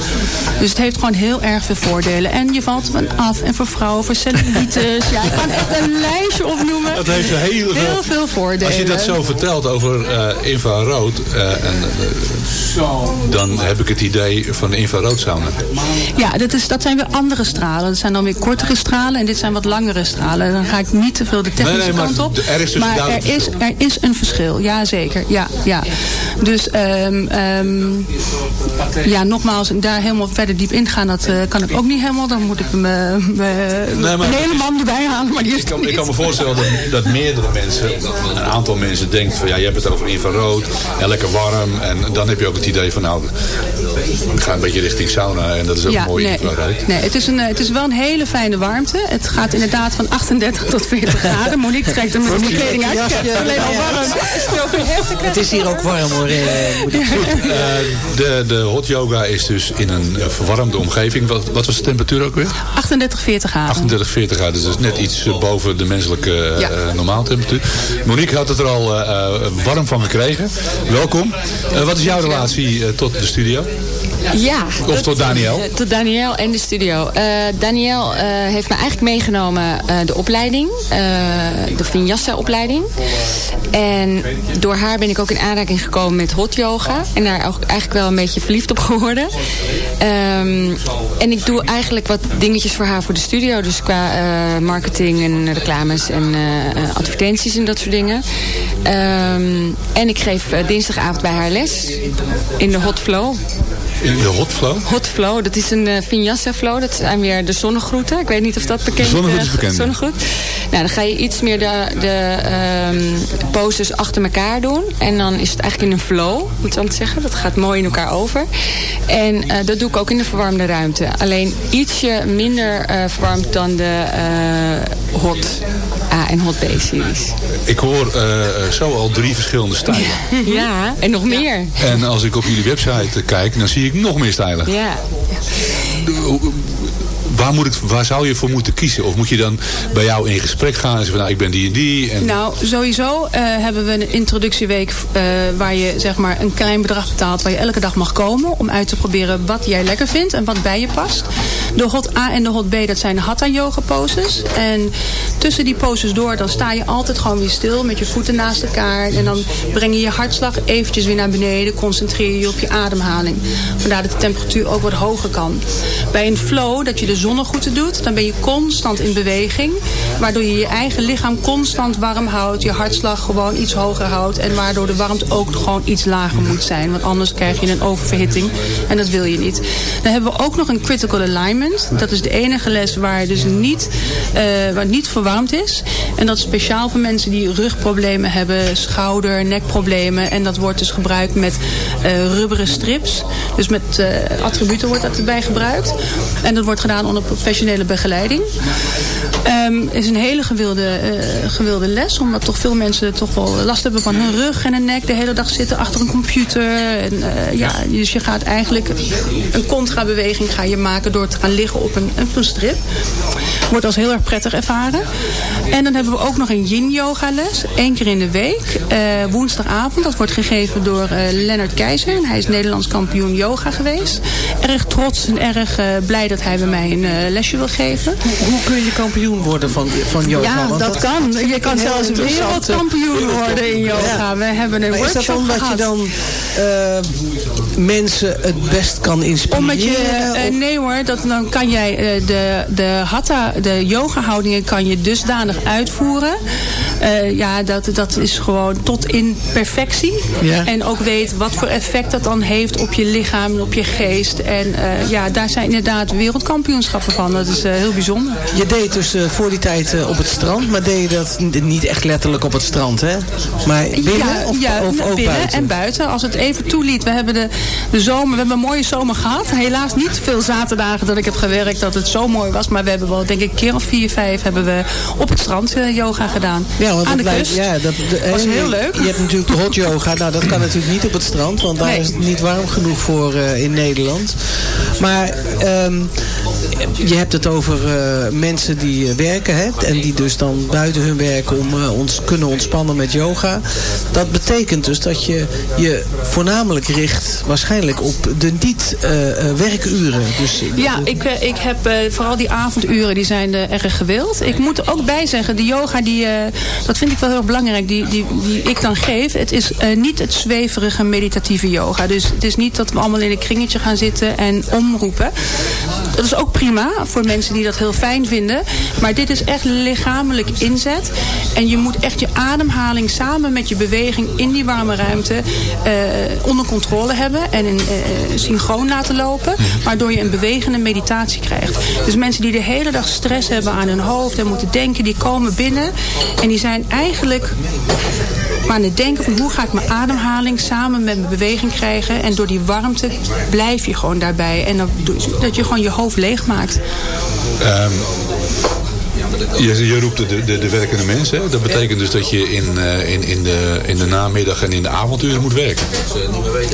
Dus het heeft gewoon heel erg veel voordelen. En je valt van af. En voor vrouwen, voor cellulitis. ja, ik kan echt een lijstje opnoemen. Dat heeft heel, heel veel voordelen. Als je dat zo vertelt over uh, infrarood. Uh, en, dan heb ik het idee van de infraroodsauna. Ja, dat, is, dat zijn weer andere stralen. Dat zijn dan weer kortere stralen. En dit zijn wat langere stralen. Dan ga ik niet te veel de technische nee, nee, kant op. Er is dus maar er is, er is een verschil. Ja, zeker. Ja, ja. Dus um, um, ja, nogmaals, daar helemaal verder diep ingaan, dat uh, kan ik ook niet helemaal. Dan moet ik me, me nee, een hele man erbij halen. Maar die is ik, kan, ik kan me voorstellen dat, dat meerdere mensen, een aantal mensen denkt van ja, je hebt het over infrarood en lekker warm. En dan heb je ook het idee van nou, ik ga een beetje richting sauna en dat is ook ja, mooi nee, infrarood. Nee, het is, een, het is wel een hele fijne warmte. Het gaat inderdaad van 38 tot 40 graden. Monique trekt er met mijn kleding uit. Het alleen al warm. Het is hier ook warm hoor. Uh, de, de hot yoga is dus in een verwarmde omgeving. Wat, wat was de temperatuur ook weer? 38, 40 graden. 38, 40 graden. Dus dat is net iets boven de menselijke ja. uh, normaaltemperatuur. Monique had het er al uh, warm van gekregen. Welkom. wat is jouw relatie tot de studio? Ja. Of tot Daniel? Tot Daniel en de studio. Uh, Daniel uh, heeft me eigenlijk meegenomen uh, de opleiding. de Vinyasa opleiding. En door haar ben ik ook in aanraking gekomen met hot yoga. En daar ook eigenlijk wel een beetje verliefd op geworden. Um, en ik doe eigenlijk wat dingetjes voor haar voor de studio. Dus qua marketing en reclames en advertenties en dat soort dingen. Um, en ik geef dinsdagavond bij haar les. In de hot flow. In de Hot Flow? Hot Flow, dat is een uh, Vinyasa Flow. Dat zijn weer de zonnegroeten. Ik weet niet of dat bekend is. Zonnegroet is bekend. Zonnegroet. Nou, dan ga je iets meer de, de um, poses achter elkaar doen. En dan is het eigenlijk in een flow, moet ik zeggen. Dat gaat mooi in elkaar over. En uh, dat doe ik ook in de verwarmde ruimte. Alleen ietsje minder uh, verwarmd dan de Hot en Hot B-series. Ik hoor zo al drie verschillende stijlen. ja, en nog meer. En als ik op jullie website kijk, dan zie ik nog meer stijlen. Ja. Waar, moet ik, waar zou je voor moeten kiezen? Of moet je dan bij jou in gesprek gaan en van nou, ik ben die en die? Nou, sowieso uh, hebben we een introductieweek uh, waar je zeg maar een klein bedrag betaalt waar je elke dag mag komen om uit te proberen wat jij lekker vindt en wat bij je past. De hot A en de hot B, dat zijn hatha yoga poses. En tussen die poses door, dan sta je altijd gewoon weer stil met je voeten naast elkaar. En dan breng je je hartslag eventjes weer naar beneden. Concentreer je op je ademhaling. Vandaar dat de temperatuur ook wat hoger kan. Bij een flow, dat je de doet, dan ben je constant in beweging. Waardoor je je eigen lichaam constant warm houdt. Je hartslag gewoon iets hoger houdt. En waardoor de warmte ook gewoon iets lager moet zijn. Want anders krijg je een oververhitting. En dat wil je niet. Dan hebben we ook nog een critical alignment. Dat is de enige les waar dus niet, uh, waar niet verwarmd is. En dat is speciaal voor mensen die rugproblemen hebben. Schouder, nekproblemen. En dat wordt dus gebruikt met uh, rubberen strips. Dus met uh, attributen wordt dat erbij gebruikt. En dat wordt gedaan onder professionele begeleiding. Um, is een hele gewilde, uh, gewilde les. Omdat toch veel mensen toch wel last hebben van hun rug en hun nek. De hele dag zitten achter een computer. En, uh, ja, dus je gaat eigenlijk een contrabeweging ga je maken door te gaan liggen op een, een strip. Wordt als heel erg prettig ervaren. En dan hebben we ook nog een yin yoga les. Eén keer in de week. Uh, woensdagavond. Dat wordt gegeven door Lennart Keizer. Hij is Nederlands kampioen yoga geweest. Erg trots en erg blij dat hij bij mij een lesje wil geven. Hoe, hoe kun je kampioen worden van, van yoga? Ja, dat, dat kan. Je kan zelfs wereldkampioen worden in yoga. Ja. We hebben een maar workshop Is dat omdat gehad. je dan mensen het best kan inspireren? Omdat je, nee hoor, dat, dan kan jij de, de hatha, de yoga houdingen kan je dusdanig uitvoeren. Uh, ja, dat, dat is gewoon tot in perfectie. Ja. En ook weet wat voor effect dat dan heeft op je lichaam en op je geest. En uh, ja, daar zijn inderdaad van. Dat is uh, heel bijzonder. Je deed dus voor die tijd op het strand, maar deed je dat niet echt letterlijk op het strand, hè? Maar binnen ja, of, ja, of ook binnen buiten? en buiten. Als het even toeliet. We hebben de, de zomer, we hebben een mooie zomer gehad. Helaas niet veel zaterdagen dat ik heb gewerkt dat het zo mooi was. Maar we hebben wel, denk ik, een keer of vier, vijf hebben we op het strand yoga gedaan. Ja, want aan dat de blijft, kust. ja, dat de- Was heel leuk. Je hebt natuurlijk de hot yoga. Nou, dat kan natuurlijk niet op het strand, want daar Nee. is het niet warm genoeg voor eh, in Nederland. Maar ehm, je hebt het over eh, mensen die eh, werken, hè, en die dus dan buiten hun werk om eh, ons kunnen ontspannen met yoga. Dat betekent dus dat je je voornamelijk richt waarschijnlijk op de niet eh, eh, werkuren. Dus, Ja, ik, ik heb vooral die avonduren, die zijn erg gewild. Ik moet er ook bij zeggen, de yoga, die, dat vind ik wel heel belangrijk, die, die, die ik dan geef. Het is niet het zweverige meditatieve yoga. Dus het is niet dat we allemaal in een kringetje gaan zitten en omroepen. Dat is ook prima voor mensen die dat heel fijn vinden. Maar dit is echt lichamelijk inzet. En je moet echt je ademhaling samen met je beweging in die warme ruimte eh, onder controle hebben. En in, eh, synchroon laten lopen. Waardoor je een bewegende meditatie krijgt. Dus mensen die de hele dag stress hebben aan hun hoofd en moeten denken, die komen binnen. En die zijn eigenlijk maar aan het denken van hoe ga ik mijn ademhaling samen met mijn beweging krijgen. En door die warmte blijf je gewoon daarbij. En dan, dat je gewoon je hoofd leeg maakt. Ehm, je, je roept de, de, de werkende mensen. hè? Dat betekent dus dat je in, eh, in, in, de, in de namiddag en in de avonduren moet werken.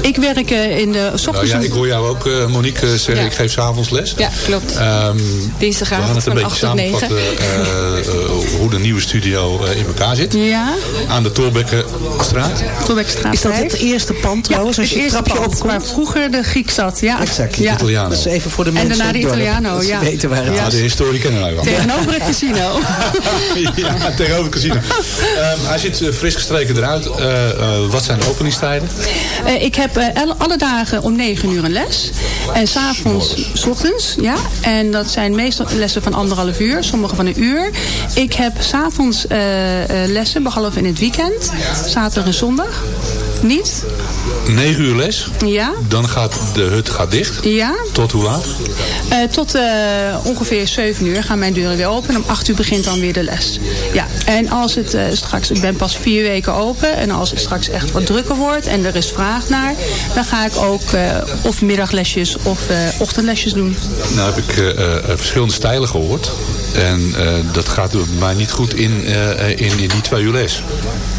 Ik werk eh, in de 's Nou ochtends... ja, ik hoor jou ook, eh, Monique, eh, zeggen Ja. ik geef s'avonds les. Ja, klopt. Ehm, Dinsdagavond we gaan het een van beetje 8 tot 9. samenvatten eh, eh, hoe de nieuwe studio in elkaar zit. Ja, Aan de Torbekkenstraat. Torbekstraat is dat 5. het eerste pand trouwens? Ja, het je het eerste trapje pand waar vroeger de Griek zat. Ja. Exact. Ja. Italiano. Dat is even voor de mensen daarna op de Italiano, ja. weten waar het Ja, de historie kennen wij wel. Tegenover het casino. ja, tegenover het casino. Ehm, hij zit eh, fris gestreken eruit. Eh, eh, wat zijn de openingstijden? Ik heb alle- dagen om 9 uur een les. En s'avonds, s ochtends, ja. En dat zijn meestal lessen van anderhalf uur, sommige van een uur. Ik heb s'avonds lessen, behalve in het weekend. Zaterdag en zondag. Niet? 9 uur les. Ja. Dan gaat de hut gaat dicht. Ja. Tot hoe laat? Eh, tot eh, ongeveer 7 uur gaan mijn deuren weer open. En om 8 uur begint dan weer de les. Ja, en als het eh, straks, ik ben pas vier weken open. En als het straks echt wat drukker wordt en er is vraag naar. Dan ga ik ook of middaglesjes of ochtendlesjes doen. Nou heb ik verschillende stijlen gehoord. En eh, dat gaat mij niet goed in, eh, in, in die twee uur les.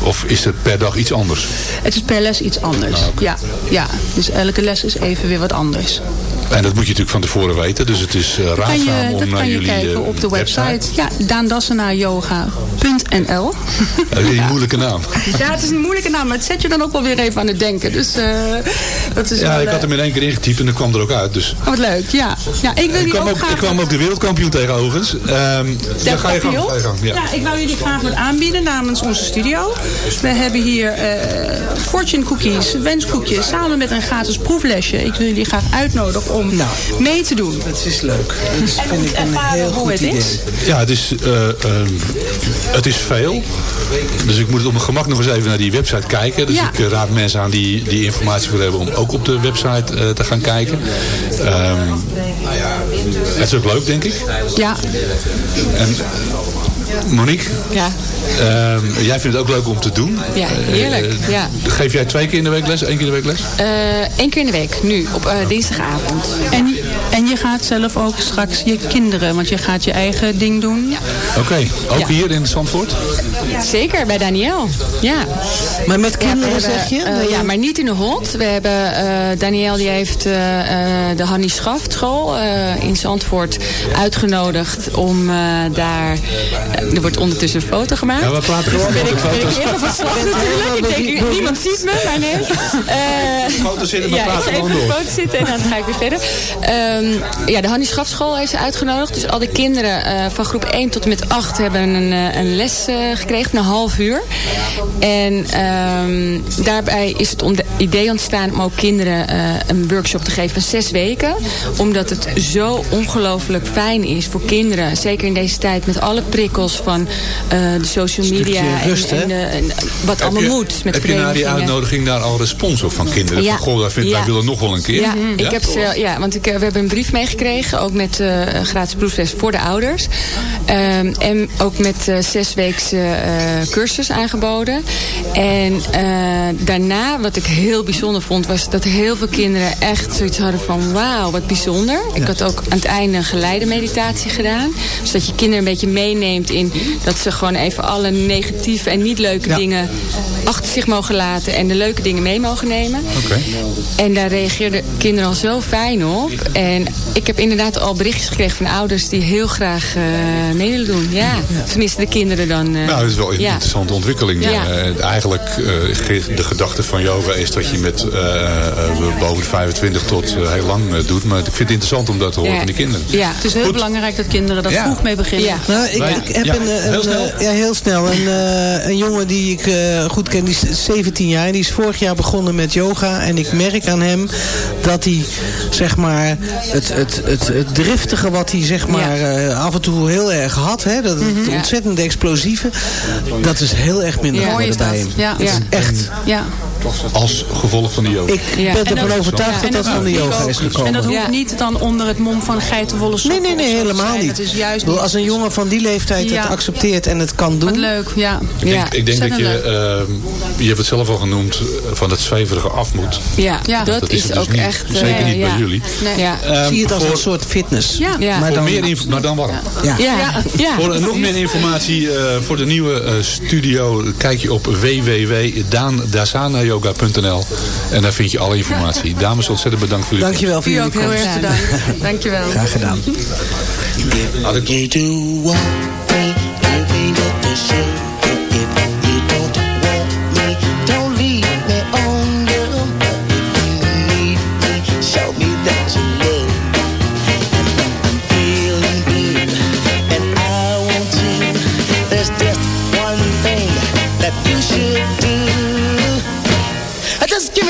Of is het per dag iets anders? Het is per les iets anders. Ja, ja, dus elke les is even weer wat anders. En dat moet je natuurlijk van tevoren weten. Dus het is Kan raadzaam je, om dat naar kan je jullie kijken eh, op de website. Ja, daandassenayoga.nl Eh, die moeilijke naam. Ja, het is een moeilijke naam, maar het zet je dan ook wel weer even aan het denken. Dus eh, dat is Ja, wel, ik had hem in één keer ingetypt en dan kwam er ook uit. Dus. Oh, wat leuk, ja. ja ik wil Ik kwam, ook graag... ik kwam ook de wereldkampioen tegen overigens. Ehm dan ga je gang. Papillon? Ga je gang ja. Ja, ik wou jullie graag wat aanbieden namens onze studio. We hebben hier eh, fortune cookies, wenskoekjes, samen met een gratis proeflesje. Ik wil jullie graag uitnodigen om Nou. mee te doen. Dat is leuk. Dat is, En vind ik een heel hoe goed het idee. is. Ja, het is, eh, ehm, het is veel. Dus ik moet het op mijn gemak nog eens even naar die website kijken. Dus Ja. ik eh, raad mensen aan die, die informatie willen hebben om ook op de website eh, te gaan kijken. Ehm, het is ook leuk, denk ik. Ja, En Monique, Ja, ehm, jij vindt het ook leuk om te doen. Ja, heerlijk, Eh, ja. Geef jij twee keer in de week les? Eén keer in de week les? Eén keer in de week, nu, op eh, dinsdagavond. en, en je gaat zelf ook straks je kinderen, want je gaat je eigen ding doen. Oké, ook Ja. hier in Zandvoort? Zeker, bij Daniel. Ja. Maar met Ja, kinderen hebben, zeg je? eh, ja, maar niet in de hond. We hebben, eh Daniel die heeft eh, eh, de Hannie Schaft school eh, in Zandvoort uitgenodigd om eh, daar... er wordt ondertussen een foto gemaakt. Ja, we praten gewoon ben over ik, de ben ik foto's. even van slag natuurlijk. Ik denk, niemand ziet me, maar nee. Eh, Foto's zitten, maar ja, ik praten ga even gewoon op de door. foto zitten en dan ga ik weer verder. Ehm, ja, de Hannie Schafschool heeft ze uitgenodigd. Dus al die kinderen eh, van groep 1 tot en met 8 hebben een, eh, een les eh, gekregen van een half uur. En ehm, daarbij is het om de idee ontstaan om ook kinderen een workshop te geven van zes weken. Omdat het zo ongelooflijk fijn is voor kinderen. Zeker in deze tijd met alle prikkels van de social media. Rust, en, en, de- en wat allemaal je- moet met Heb je na die uitnodiging daar al respons op van kinderen? Ja. Van, goh, wij, vinden, wij Ja. willen nog wel een keer. Ja, ik heb ze, ja want ik, we hebben een brief meegekregen. Ook met uh, gratis proefles voor de ouders. Um, en ook met uh, zesweekse uh, cursus aangeboden. En daarna, wat ik heel bijzonder vond... was dat heel veel kinderen echt zoiets hadden van... wauw, wat bijzonder. Ik had ook aan het einde een geleide meditatie gedaan. Dus dat je kinderen een beetje meeneemt in... dat ze gewoon even alle negatieve en niet leuke ja. dingen achter zich mogen laten... en de leuke dingen mee mogen nemen. Okay. En daar reageerden kinderen al zo fijn op. En ik heb inderdaad al berichtjes gekregen van ouders... die heel graag uh, mee willen doen. Ja, tenminste de kinderen dan. Uh, nou, dat is wel een ja. interessante ontwikkeling. Ja. Uh, eigenlijk de gedachte van yoga is dat je met boven de 25 tot heel lang doet. Maar ik vind het interessant om dat te horen ja. van die kinderen. Ja, het is heel Goed. belangrijk dat kinderen dat vroeg mee beginnen. Ja. Nou, ik, ik heb een, een, heel snel. ja, heel snel. Een, een jongen die ik goed ken, die is 17 jaar. Die is vorig jaar begonnen met yoga. En ik merk aan hem dat hij, zeg maar, het, het, het, het driftige wat hij, zeg maar, uh, af en toe heel erg had. Hè, dat, het mm -hmm. ontzettend explosieve. Dat is heel erg minder geworden bij hem. Ja. Is echt... Ja. Als gevolg van de yoga. Ik ja. ben ervan overtuigd dat dat, dat van de yoga is gekomen. En dat hoeft niet dan onder het mom van geitenwolle sokken. Nee, nee, nee, helemaal niet. Dat is juist bedoel, als een jongen van die leeftijd het accepteert en het kan doen. Wat leuk, ja. Ik denk, ik denk dat je, uh, je hebt het zelf al genoemd, van het zweverige af moet. Ja, ja. Dat, dat, is, is dus ook niet, echt... Zeker niet bij jullie. Nee. Ja. Um, Zie je het als voor, een soort fitness. Ja. ja. Maar, dan, meer maar dan warm. Ja. Ja. Ja. Voor uh, nog meer informatie uh, voor de nieuwe uh, studio kijk je op www.dasanayoga.nl en daar vind je alle informatie. Dames, ontzettend bedankt voor jullie Dankjewel voor jullie ook heel erg bedankt. Dankjewel. Graag gedaan.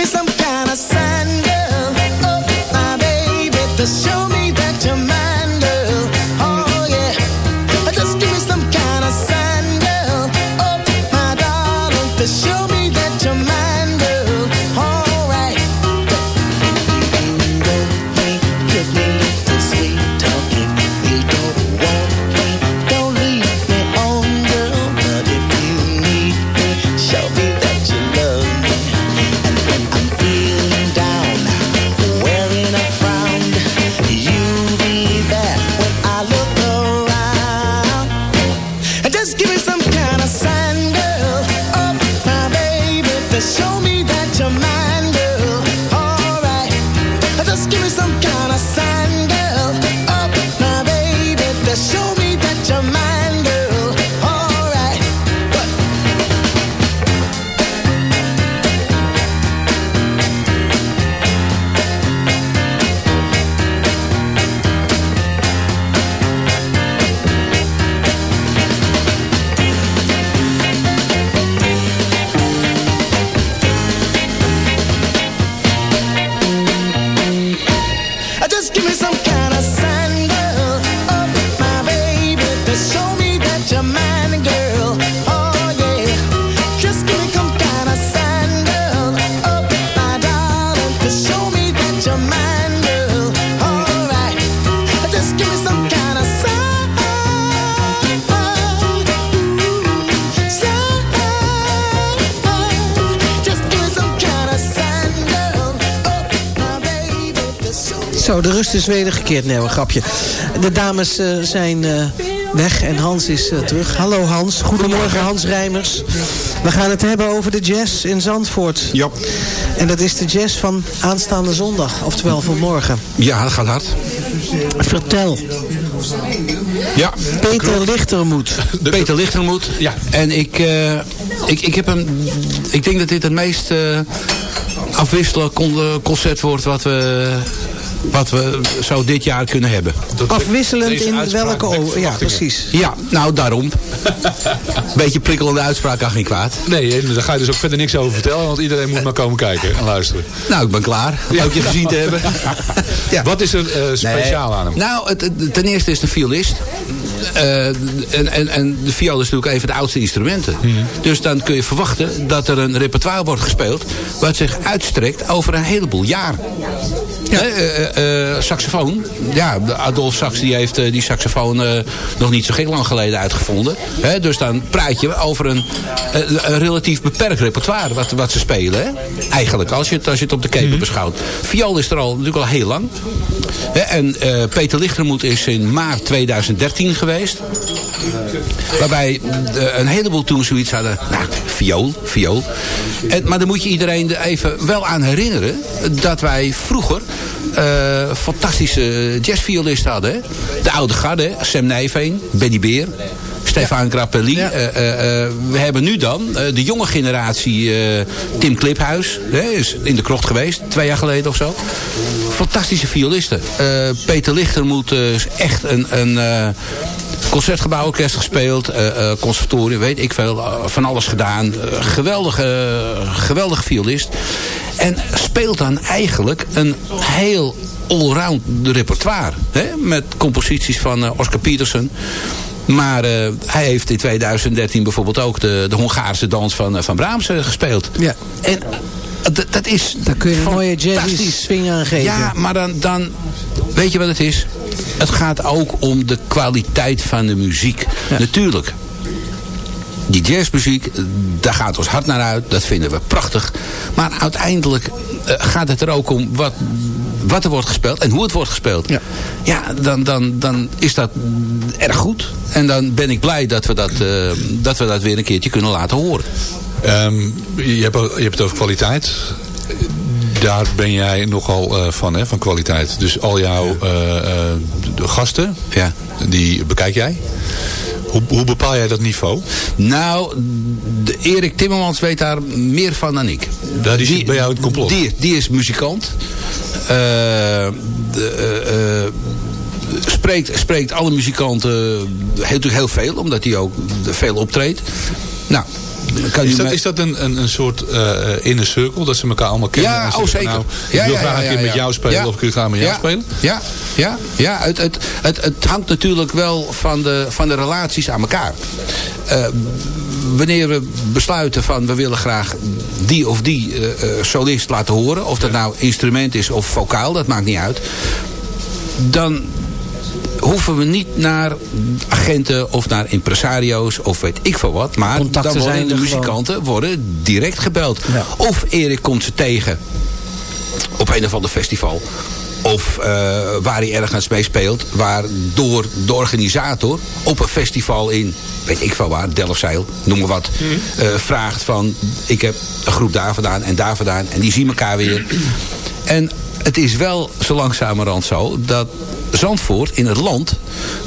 Zo, de rust is wedergekeerd. Nee, een grapje. De dames uh, zijn uh, weg en Hans is uh, terug. Hallo Hans. Goedemorgen Hans Rijmers. We gaan het hebben over de jazz in Zandvoort. Ja. En dat is de jazz van aanstaande zondag, oftewel van morgen. Ja, dat gaat hard. Vertel. Ja. Peter Lichtermoet. De, Peter Lichtermoet. Ja. En ik, uh, ik, ik heb hem. Ik denk dat dit het meest uh, afwisselende concert wordt wat we wat we zo dit jaar kunnen hebben. Dat Afwisselend in welke ogen? Ja, precies. Ja, nou daarom. Beetje prikkelende uitspraak kan geen kwaad. Nee, daar ga je dus ook verder niks over vertellen, want iedereen moet maar komen kijken en luisteren. Nou, ik ben klaar. Leuk je gezien te hebben. ja. Wat is er uh, speciaal nee. aan hem? Nou, het, het, ten eerste is de violist. Uh, en, en, en de viool is natuurlijk even de oudste instrumenten. Mhm. Dus dan kun je verwachten dat er een repertoire wordt gespeeld... wat zich uitstrekt over een heleboel jaar. Ja. Eh, eh, saxofoon. Ja, Adolf Sax die heeft die saxofoon nog niet zo gek lang geleden uitgevonden. Hè? Dus dan praat je over een, een relatief beperkt repertoire wat, wat ze spelen. Hè? Eigenlijk, als je, het, als je het op de keper mhm. beschouwt. Viool is er al natuurlijk al heel lang. En Peter Lichtermoet is in maart 2013 geweest. Waarbij een heleboel toen zoiets hadden. Nou, viool, viool. En, maar dan moet je iedereen er even wel aan herinneren. Dat wij vroeger uh, fantastische jazzviolisten hadden. De oude garde, Sam Nijveen, Benny Beer. Stefan Grappelli. Ja. Uh, uh, we hebben nu dan de jonge generatie Tim Kliphuis. Is in de krocht geweest, twee jaar geleden of zo. Fantastische violisten. Peter Lichter moet echt een, een Concertgebouworkest gespeeld, uh, conservatorium, weet ik veel, van alles gedaan. geweldige, geweldige violist. En speelt dan eigenlijk een heel allround repertoire. Hè? Met composities van Oscar Peterson. Maar hij heeft in 2013 bijvoorbeeld ook de, de Hongaarse dans van, van Brahms gespeeld. Ja. En dat is Daar kun je een mooie jazzy swing aan geven. Ja, maar dan, dan weet je wat het is? Het gaat ook om de kwaliteit van de muziek. Natuurlijk, die jazzmuziek, daar gaat ons hart naar uit. Dat vinden we prachtig. Maar uiteindelijk gaat het er ook om wat, wat er wordt gespeeld en hoe het wordt gespeeld. Ja, ja dan, dan, dan is dat erg goed. En dan ben ik blij dat we dat, uh, dat, we dat weer een keertje kunnen laten horen. Um, je, hebt, je hebt het over kwaliteit daar ben jij nogal uh, van, hè, van kwaliteit. Dus al jouw uh, uh, gasten, ja. die bekijk jij. Hoe, hoe, bepaal jij dat niveau? Nou, de Erik Timmermans weet daar meer van dan ik. Dat is bij jou het complot? Die, die is muzikant. De, spreekt, spreekt alle muzikanten natuurlijk heel veel, omdat hij ook veel optreedt. Nou, is, dat, is dat een, een, een soort uh, inner circle? Dat ze elkaar allemaal kennen? Ja, oh zeker. Nou, ik wil graag een keer met jou spelen of ik wil graag met jou spelen? Ja, ja, ja. Het, het, het, het hangt natuurlijk wel van de, van de relaties aan elkaar. Uh, wanneer we besluiten van we willen graag die of die uh, solist laten horen. Of dat nou instrument is of vocaal, dat maakt niet uit. Dan hoeven we niet naar agenten of naar impresario's of weet ik veel wat. Maar dan worden de muzikanten worden direct gebeld. Of Erik komt ze tegen op een of ander festival. Of uh, waar hij ergens mee speelt. Waardoor de organisator op een festival in, weet ik veel waar, Delfzijl, noem maar wat. Uh, vraagt van, ik heb een groep daar vandaan en daar vandaan. En die zien elkaar weer. En het is wel zo langzamerhand zo dat Zandvoort in het land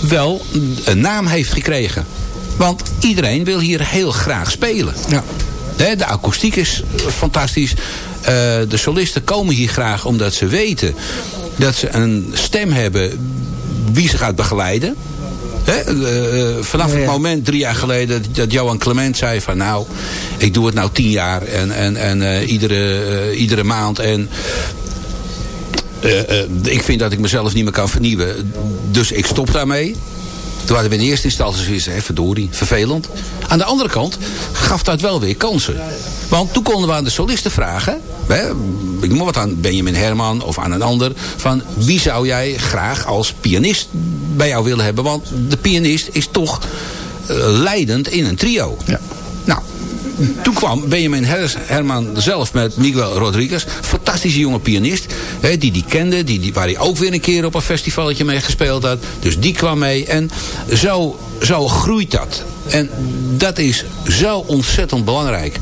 wel een naam heeft gekregen. Want iedereen wil hier heel graag spelen. Ja. De akoestiek is fantastisch. Uh, de solisten komen hier graag omdat ze weten dat ze een stem hebben wie ze gaat begeleiden. uh, vanaf het moment drie jaar geleden dat Johan Clement zei van nou, ik doe het nou tien jaar en, en, en uh, iedere, iedere maand en ik vind dat ik mezelf niet meer kan vernieuwen. Dus ik stop daarmee. Toen hadden we in eerste instantie zoiets, hè, verdorie, vervelend. Aan de andere kant gaf dat wel weer kansen. Want toen konden we aan de solisten vragen, hè, ik noem wat aan Benjamin Herman of aan een ander, van wie zou jij graag als pianist bij jou willen hebben? Want de pianist is toch uh, leidend in een trio. Ja. Nou, toen kwam Benjamin Herman zelf met Miguel Rodriguez. Fantastische jonge pianist. Hè, die die kende. Die, die, waar hij ook weer een keer op een festivaletje mee gespeeld had. Dus die kwam mee. En zo, zo groeit dat. En dat is zo ontzettend belangrijk.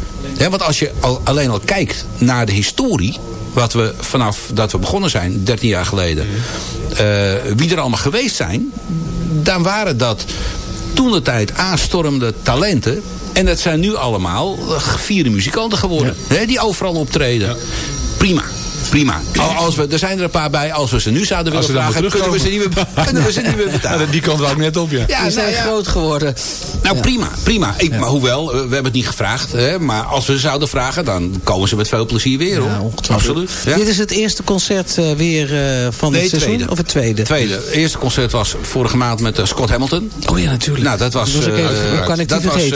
Want als je al, alleen al kijkt naar de historie wat we vanaf dat we begonnen zijn, 13 jaar geleden. Uh, wie er allemaal geweest zijn, dan waren dat toen de tijd aanstormde talenten en dat zijn nu allemaal gevierde muzikanten geworden. Hè, die overal optreden. Prima prima. Als we, er zijn er een paar bij. Als we ze nu zouden willen vragen, kunnen we, ze niet meer, kunnen we ze niet meer betalen. die kant wou ik net op, ja. ja die zijn nou groot geworden. Nou, prima. prima. Ik, maar hoewel, we hebben het niet gevraagd. Hè, maar als we ze zouden vragen, dan komen ze met veel plezier weer. Hoor. Absoluut. Dit is het eerste concert uh, weer uh, van nee, het seizoen? Tweede. Of het tweede? Tweede. Het eerste concert was vorige maand met uh, Scott Hamilton. Oh ja, natuurlijk. Nou, dat was, was, kan ik dat was,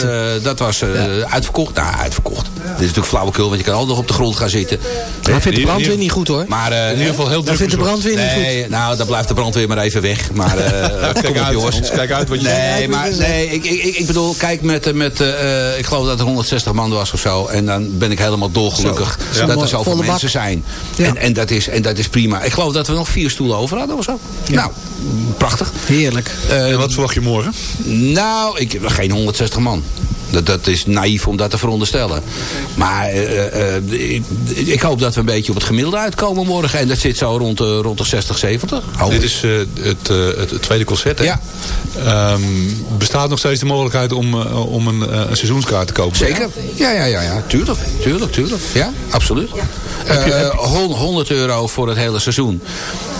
dat was uitverkocht. Nou, uitverkocht. Dit is natuurlijk flauwekul, want je kan altijd nog op de grond gaan zitten. Hij vindt de brandweer niet goed hoor. Maar, in ieder geval heel Dat druk vindt de brandweer niet Nee, nou, dan blijft de brandweer maar even weg. Maar eh, kom Kijk op, uit, jongens. Kijk uit wat je Nee, zegt. maar nee, ik, ik, ik- bedoel, kijk met, eh, met eh, ik geloof dat er 160 man was of zo. En dan ben ik helemaal dolgelukkig dat er zoveel Volle bak. mensen zijn. Ja. En, en, dat is, en dat is prima. Ik geloof dat we nog vier stoelen over hadden of zo. Nou, prachtig. Heerlijk. Eh, En wat verwacht je morgen? nou, ik heb geen 160 man. Dat, dat is naïef om dat te veronderstellen. Maar eh, eh, ik, ik hoop dat we een beetje op het gemiddelde uitkomen morgen. En dat zit zo rond de, rond de 60, 70. Hoop Dit is eh, het, eh, het, tweede concert, hè? Ja. Ehm, bestaat nog steeds de mogelijkheid om, eh, om een, eh, een seizoenskaart te kopen? Zeker. Ja, ja, ja, ja. Tuurlijk, tuurlijk, tuurlijk. Ja, absoluut. Eh, hon- 100 euro voor het hele seizoen.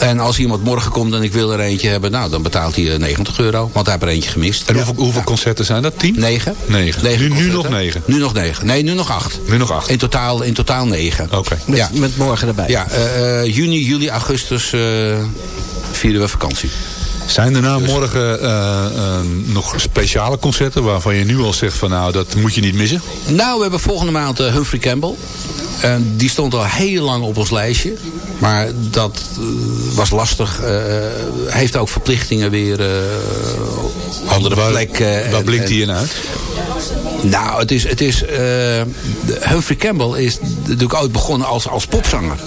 En als iemand morgen komt en ik wil er eentje hebben, nou, dan betaalt hij eh, 90 euro. Want hij heeft er eentje gemist. En hoeveel, hoeveel concerten zijn dat? Tien? Negen. Negen. Negen nu, nu concerten. nog negen? Nu nog negen. Nee, nu nog acht. Nu nog acht. In totaal, in totaal negen. Oké. Met, Ja. met morgen erbij. Ja, eh, eh, juni, juli, augustus eh, vieren we vakantie. Zijn er na morgen eh, eh, nog speciale concerten waarvan je nu al zegt van nou dat moet je niet missen? Nou, we hebben volgende maand eh, Humphrey Campbell. En die stond al heel lang op ons lijstje. Maar dat was lastig. eh, heeft ook verplichtingen weer eh andere waar, plek. eh, waar en- blinkt die in uit? Nou, het is... Het is eh, Humphrey Campbell is natuurlijk ooit begonnen als, als popzanger.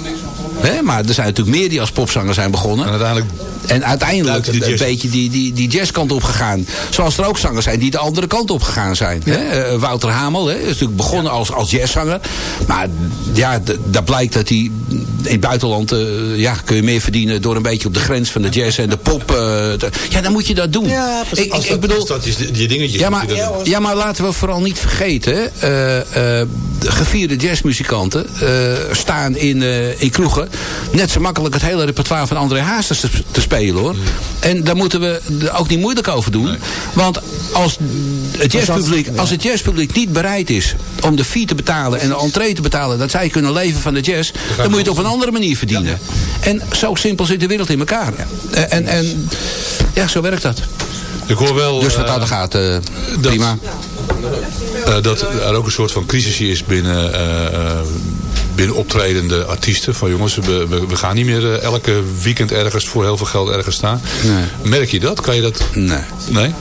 Hè? Maar er zijn natuurlijk meer die als popzanger zijn begonnen. En uiteindelijk En uiteindelijk een jazz- beetje die, die, die jazzkant op gegaan. Zoals er ook zangers zijn die de andere kant op gegaan zijn. Hè? Eh, Wouter Hamel hè, is natuurlijk begonnen als, als jazzzanger. Maar ja, daar blijkt dat hij in het buitenland... eh, ja, kun je meer verdienen door een beetje op de grens van de jazz en de pop. eh, te- ja, dan moet je dat doen. Ja, ik, als ik, dat, bedoel, als dat is die, die dingetjes. ja maar, je ja, laten we vooral niet vergeten. eh, eh, de gevierde jazzmuzikanten eh, staan in, eh, in kroegen. Net zo makkelijk het hele repertoire van André Hazes te, te spelen hoor. En daar moeten we er ook niet moeilijk over doen. Want als het, jazzpubliek, als het jazzpubliek niet bereid is om de fee te betalen en de entree te betalen. Dat zij kunnen leven van de jazz. Dan moet je het op een andere manier verdienen. En zo simpel zit de wereld in elkaar. En, en, en ja, zo werkt dat. Ik hoor wel Dus wat eh, dat er gaat, eh, dat- prima. eh, dat er ook een soort van crisis is binnen, eh, eh, binnen optredende artiesten. Van jongens, we, we, we gaan niet meer eh, elke weekend ergens voor heel veel geld ergens staan. Nee. Merk je dat? Kan je dat? Nee. Nee?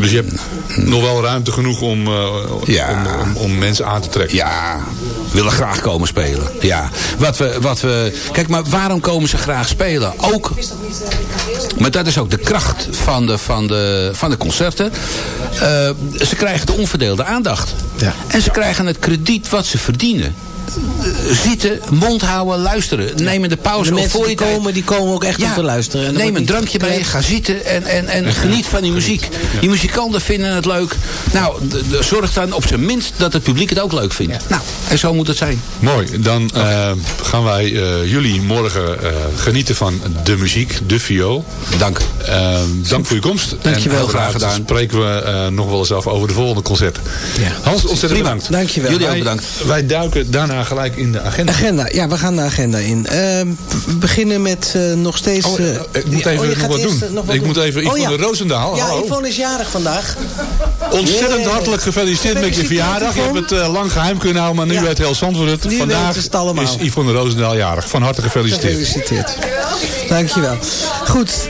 Dus je hebt nog wel ruimte genoeg om, eh, Ja. om, om, om mensen aan te trekken. Ja, willen graag komen spelen. Ja. Wat we, wat we, kijk, maar waarom komen ze graag spelen? Ook, maar dat is ook de kracht van de, van de, van de concerten. Eh, ze krijgen de onverdeelde aandacht. Ja. En ze krijgen het krediet wat ze verdienen. Zitten, mond houden, luisteren. Nemen de pauze De mensen voor die je komen, die komen ook echt om te luisteren. En er neem een drankje mee, ga zitten en, en, en geniet van die muziek. Die muzikanten vinden het leuk. Nou, zorg dan op zijn minst dat het publiek het ook leuk vindt. Nou, en zo moet het zijn. Mooi, dan eh, gaan wij eh, jullie morgen eh, genieten van de muziek, de viool. Dank. Dank voor je komst. Dankjewel. En uiteraard Graag gedaan. spreken we eh, nog wel eens af over de volgende concerten. Ja. Hans, ontzettend Prima. bedankt. Dankjewel. Jullie ook bedankt. Wij duiken daarna gelijk in de agenda. Agenda, ja, we gaan de agenda in. Ehm, we beginnen met eh, nog steeds... Oh, eh, eh, ik moet even je nog wat doen. nog wat Ik doen. moet even Oh, Yvonne ja. Roosendaal, Ja. Yvonne is jarig vandaag. Ontzettend Yeah. hartelijk gefeliciteerd met je verjaardag. Je hebt het lang geheim kunnen houden, maar nu Ja. weet heel Zandvoort Vandaag is Yvonne Roosendaal jarig. Van harte gefeliciteerd. Gefeliciteerd. Dankjewel. Goed.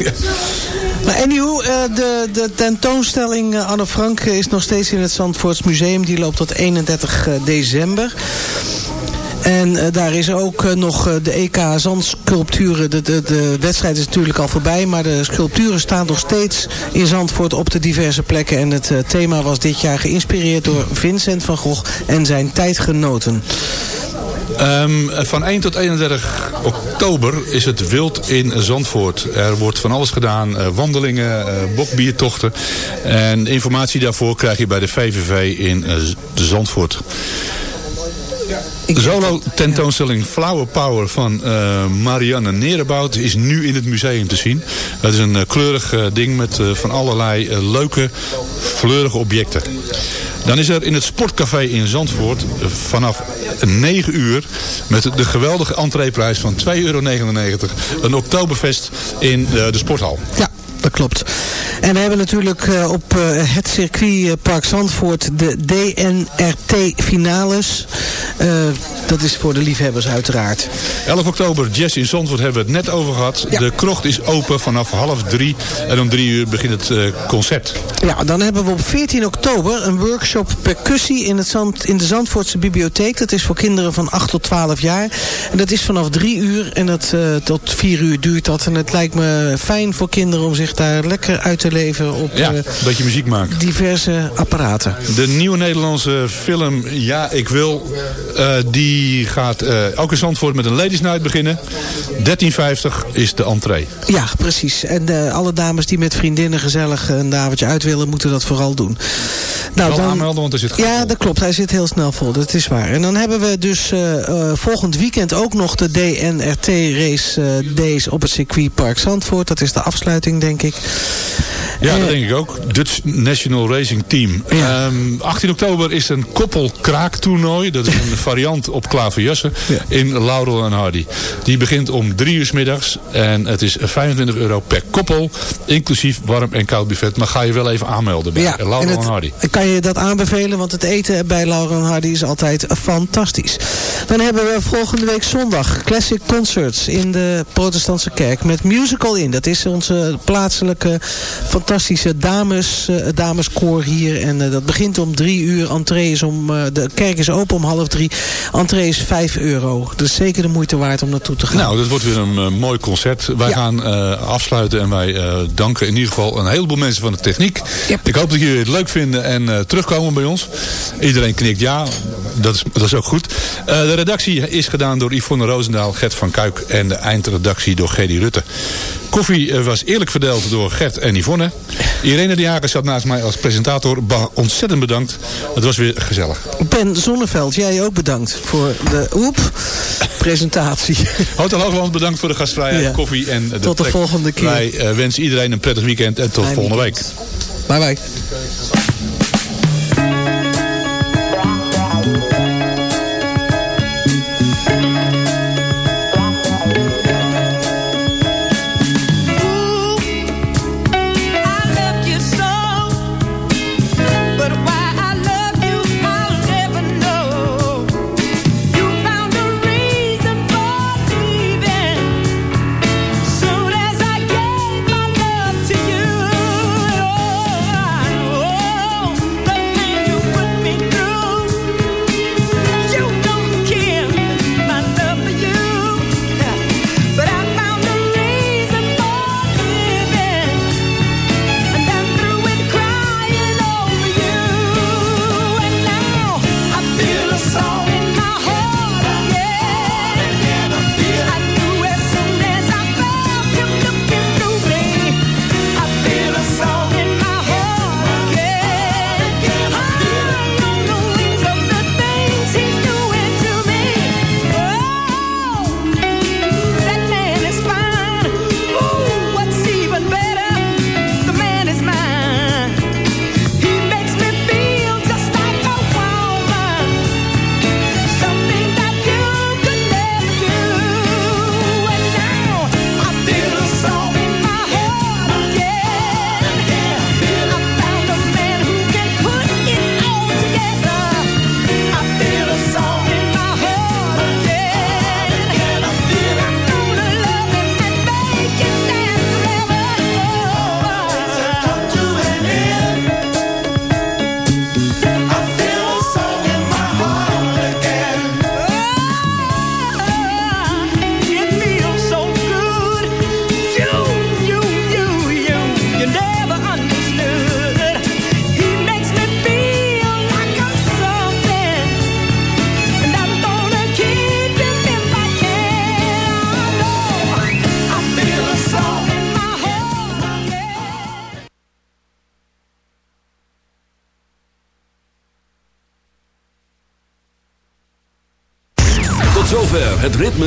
Maar anyhow, eh, de, de tentoonstelling eh, Anne Frank is nog steeds in het Zandvoorts Museum. Die loopt tot 31 eh, december. En eh, daar is ook eh, nog eh, de EK Zandsculpturen. De, de, de wedstrijd is natuurlijk al voorbij. Maar de sculpturen staan nog steeds in Zandvoort op de diverse plekken. En het eh, thema was dit jaar geïnspireerd door Vincent van Gogh en zijn tijdgenoten. Ehm, van 1 tot 31 oktober is het wild in Zandvoort. Er wordt van alles gedaan. eh, wandelingen, eh, bokbiertochten. En informatie daarvoor krijg je bij de VVV in eh, Zandvoort. De solo tentoonstelling Flower Power van eh, Marianne Nerenbout is nu in het museum te zien. Dat is een eh, kleurig eh, ding met van allerlei leuke, fleurige objecten. Dan is er in het Sportcafé in Zandvoort vanaf 9 uur met de geweldige entreeprijs van 2,99 euro een Oktoberfest in de sporthal. Ja, klopt. En we hebben natuurlijk eh, op eh, het circuit eh, Park Zandvoort de DNRT finales. dat is voor de liefhebbers uiteraard. 11 oktober, Jazz in Zandvoort hebben we het net over gehad. De krocht is open vanaf half drie. En om drie uur begint het concert. Ja, dan hebben we op 14 oktober een workshop percussie in, het Zand, in de Zandvoortse bibliotheek. Dat is voor kinderen van 8 tot 12 jaar. En dat is vanaf drie uur en dat, tot vier uur duurt dat. En het lijkt me fijn voor kinderen om zich daar lekker uit te leven op ja, een beetje muziek maken. diverse apparaten. De nieuwe Nederlandse film Ja, ik wil, uh, die gaat uh, ook in Zandvoort met een ladies night beginnen. 13,50 is de entree. Ja, precies. En uh, alle dames die met vriendinnen gezellig een avondje uit willen, moeten dat vooral doen. Nou, dan, aanmelden, want er zit Ja, dat klopt. Hij zit heel snel vol. Dat is waar. En dan hebben we dus volgend weekend ook nog de DNRT Race Days op het circuitpark Zandvoort. Dat is de afsluiting, denk ik. Ja, dat denk ik ook. Dutch National Racing Team. Ja. Um, ehm, 18 oktober is een koppel-kraaktoernooi. Dat is een variant op klaverjassen ja. in Laurel en Hardy. Die begint om drie uur s middags. En het is 25 euro per koppel. Inclusief warm en koud buffet. Maar ga je wel even aanmelden bij ja, Laurel en, het, en Hardy. Kan je dat aanbevelen? Want het eten bij Laurel en Hardy is altijd fantastisch. Dan hebben we volgende week zondag Classic Concerts in de protestantse kerk. Met Musical In. Dat is onze plaatselijke fantastische dames, uh, dameskoor hier. En uh, dat begint om drie uur. Entree is om, uh, de kerk is open om half drie. Entree is vijf euro. Dat is zeker de moeite waard om naartoe te gaan. Nou, dat wordt weer een mooi concert. Wij ja. gaan afsluiten en wij danken in ieder geval een heleboel mensen van de techniek. Yep. Ik hoop dat jullie het leuk vinden en terugkomen bij ons. Iedereen knikt ja. Dat is, dat is ook goed. de redactie is gedaan door Yvonne Roosendaal, Gert van Kuik en de eindredactie door Gedi Rutte. Koffie was eerlijk verdeeld door Gert en Yvonne. Irene de Jager zat naast mij als presentator. Ontzettend bedankt. Het was weer gezellig. Ben Zonneveld, jij ook bedankt voor de oep presentatie. Hotel Hoogland bedankt voor de gastvrijheid, ja. koffie en de Tot de volgende keer. Wij uh, wensen iedereen een prettig weekend en tot volgende week. Bye bye.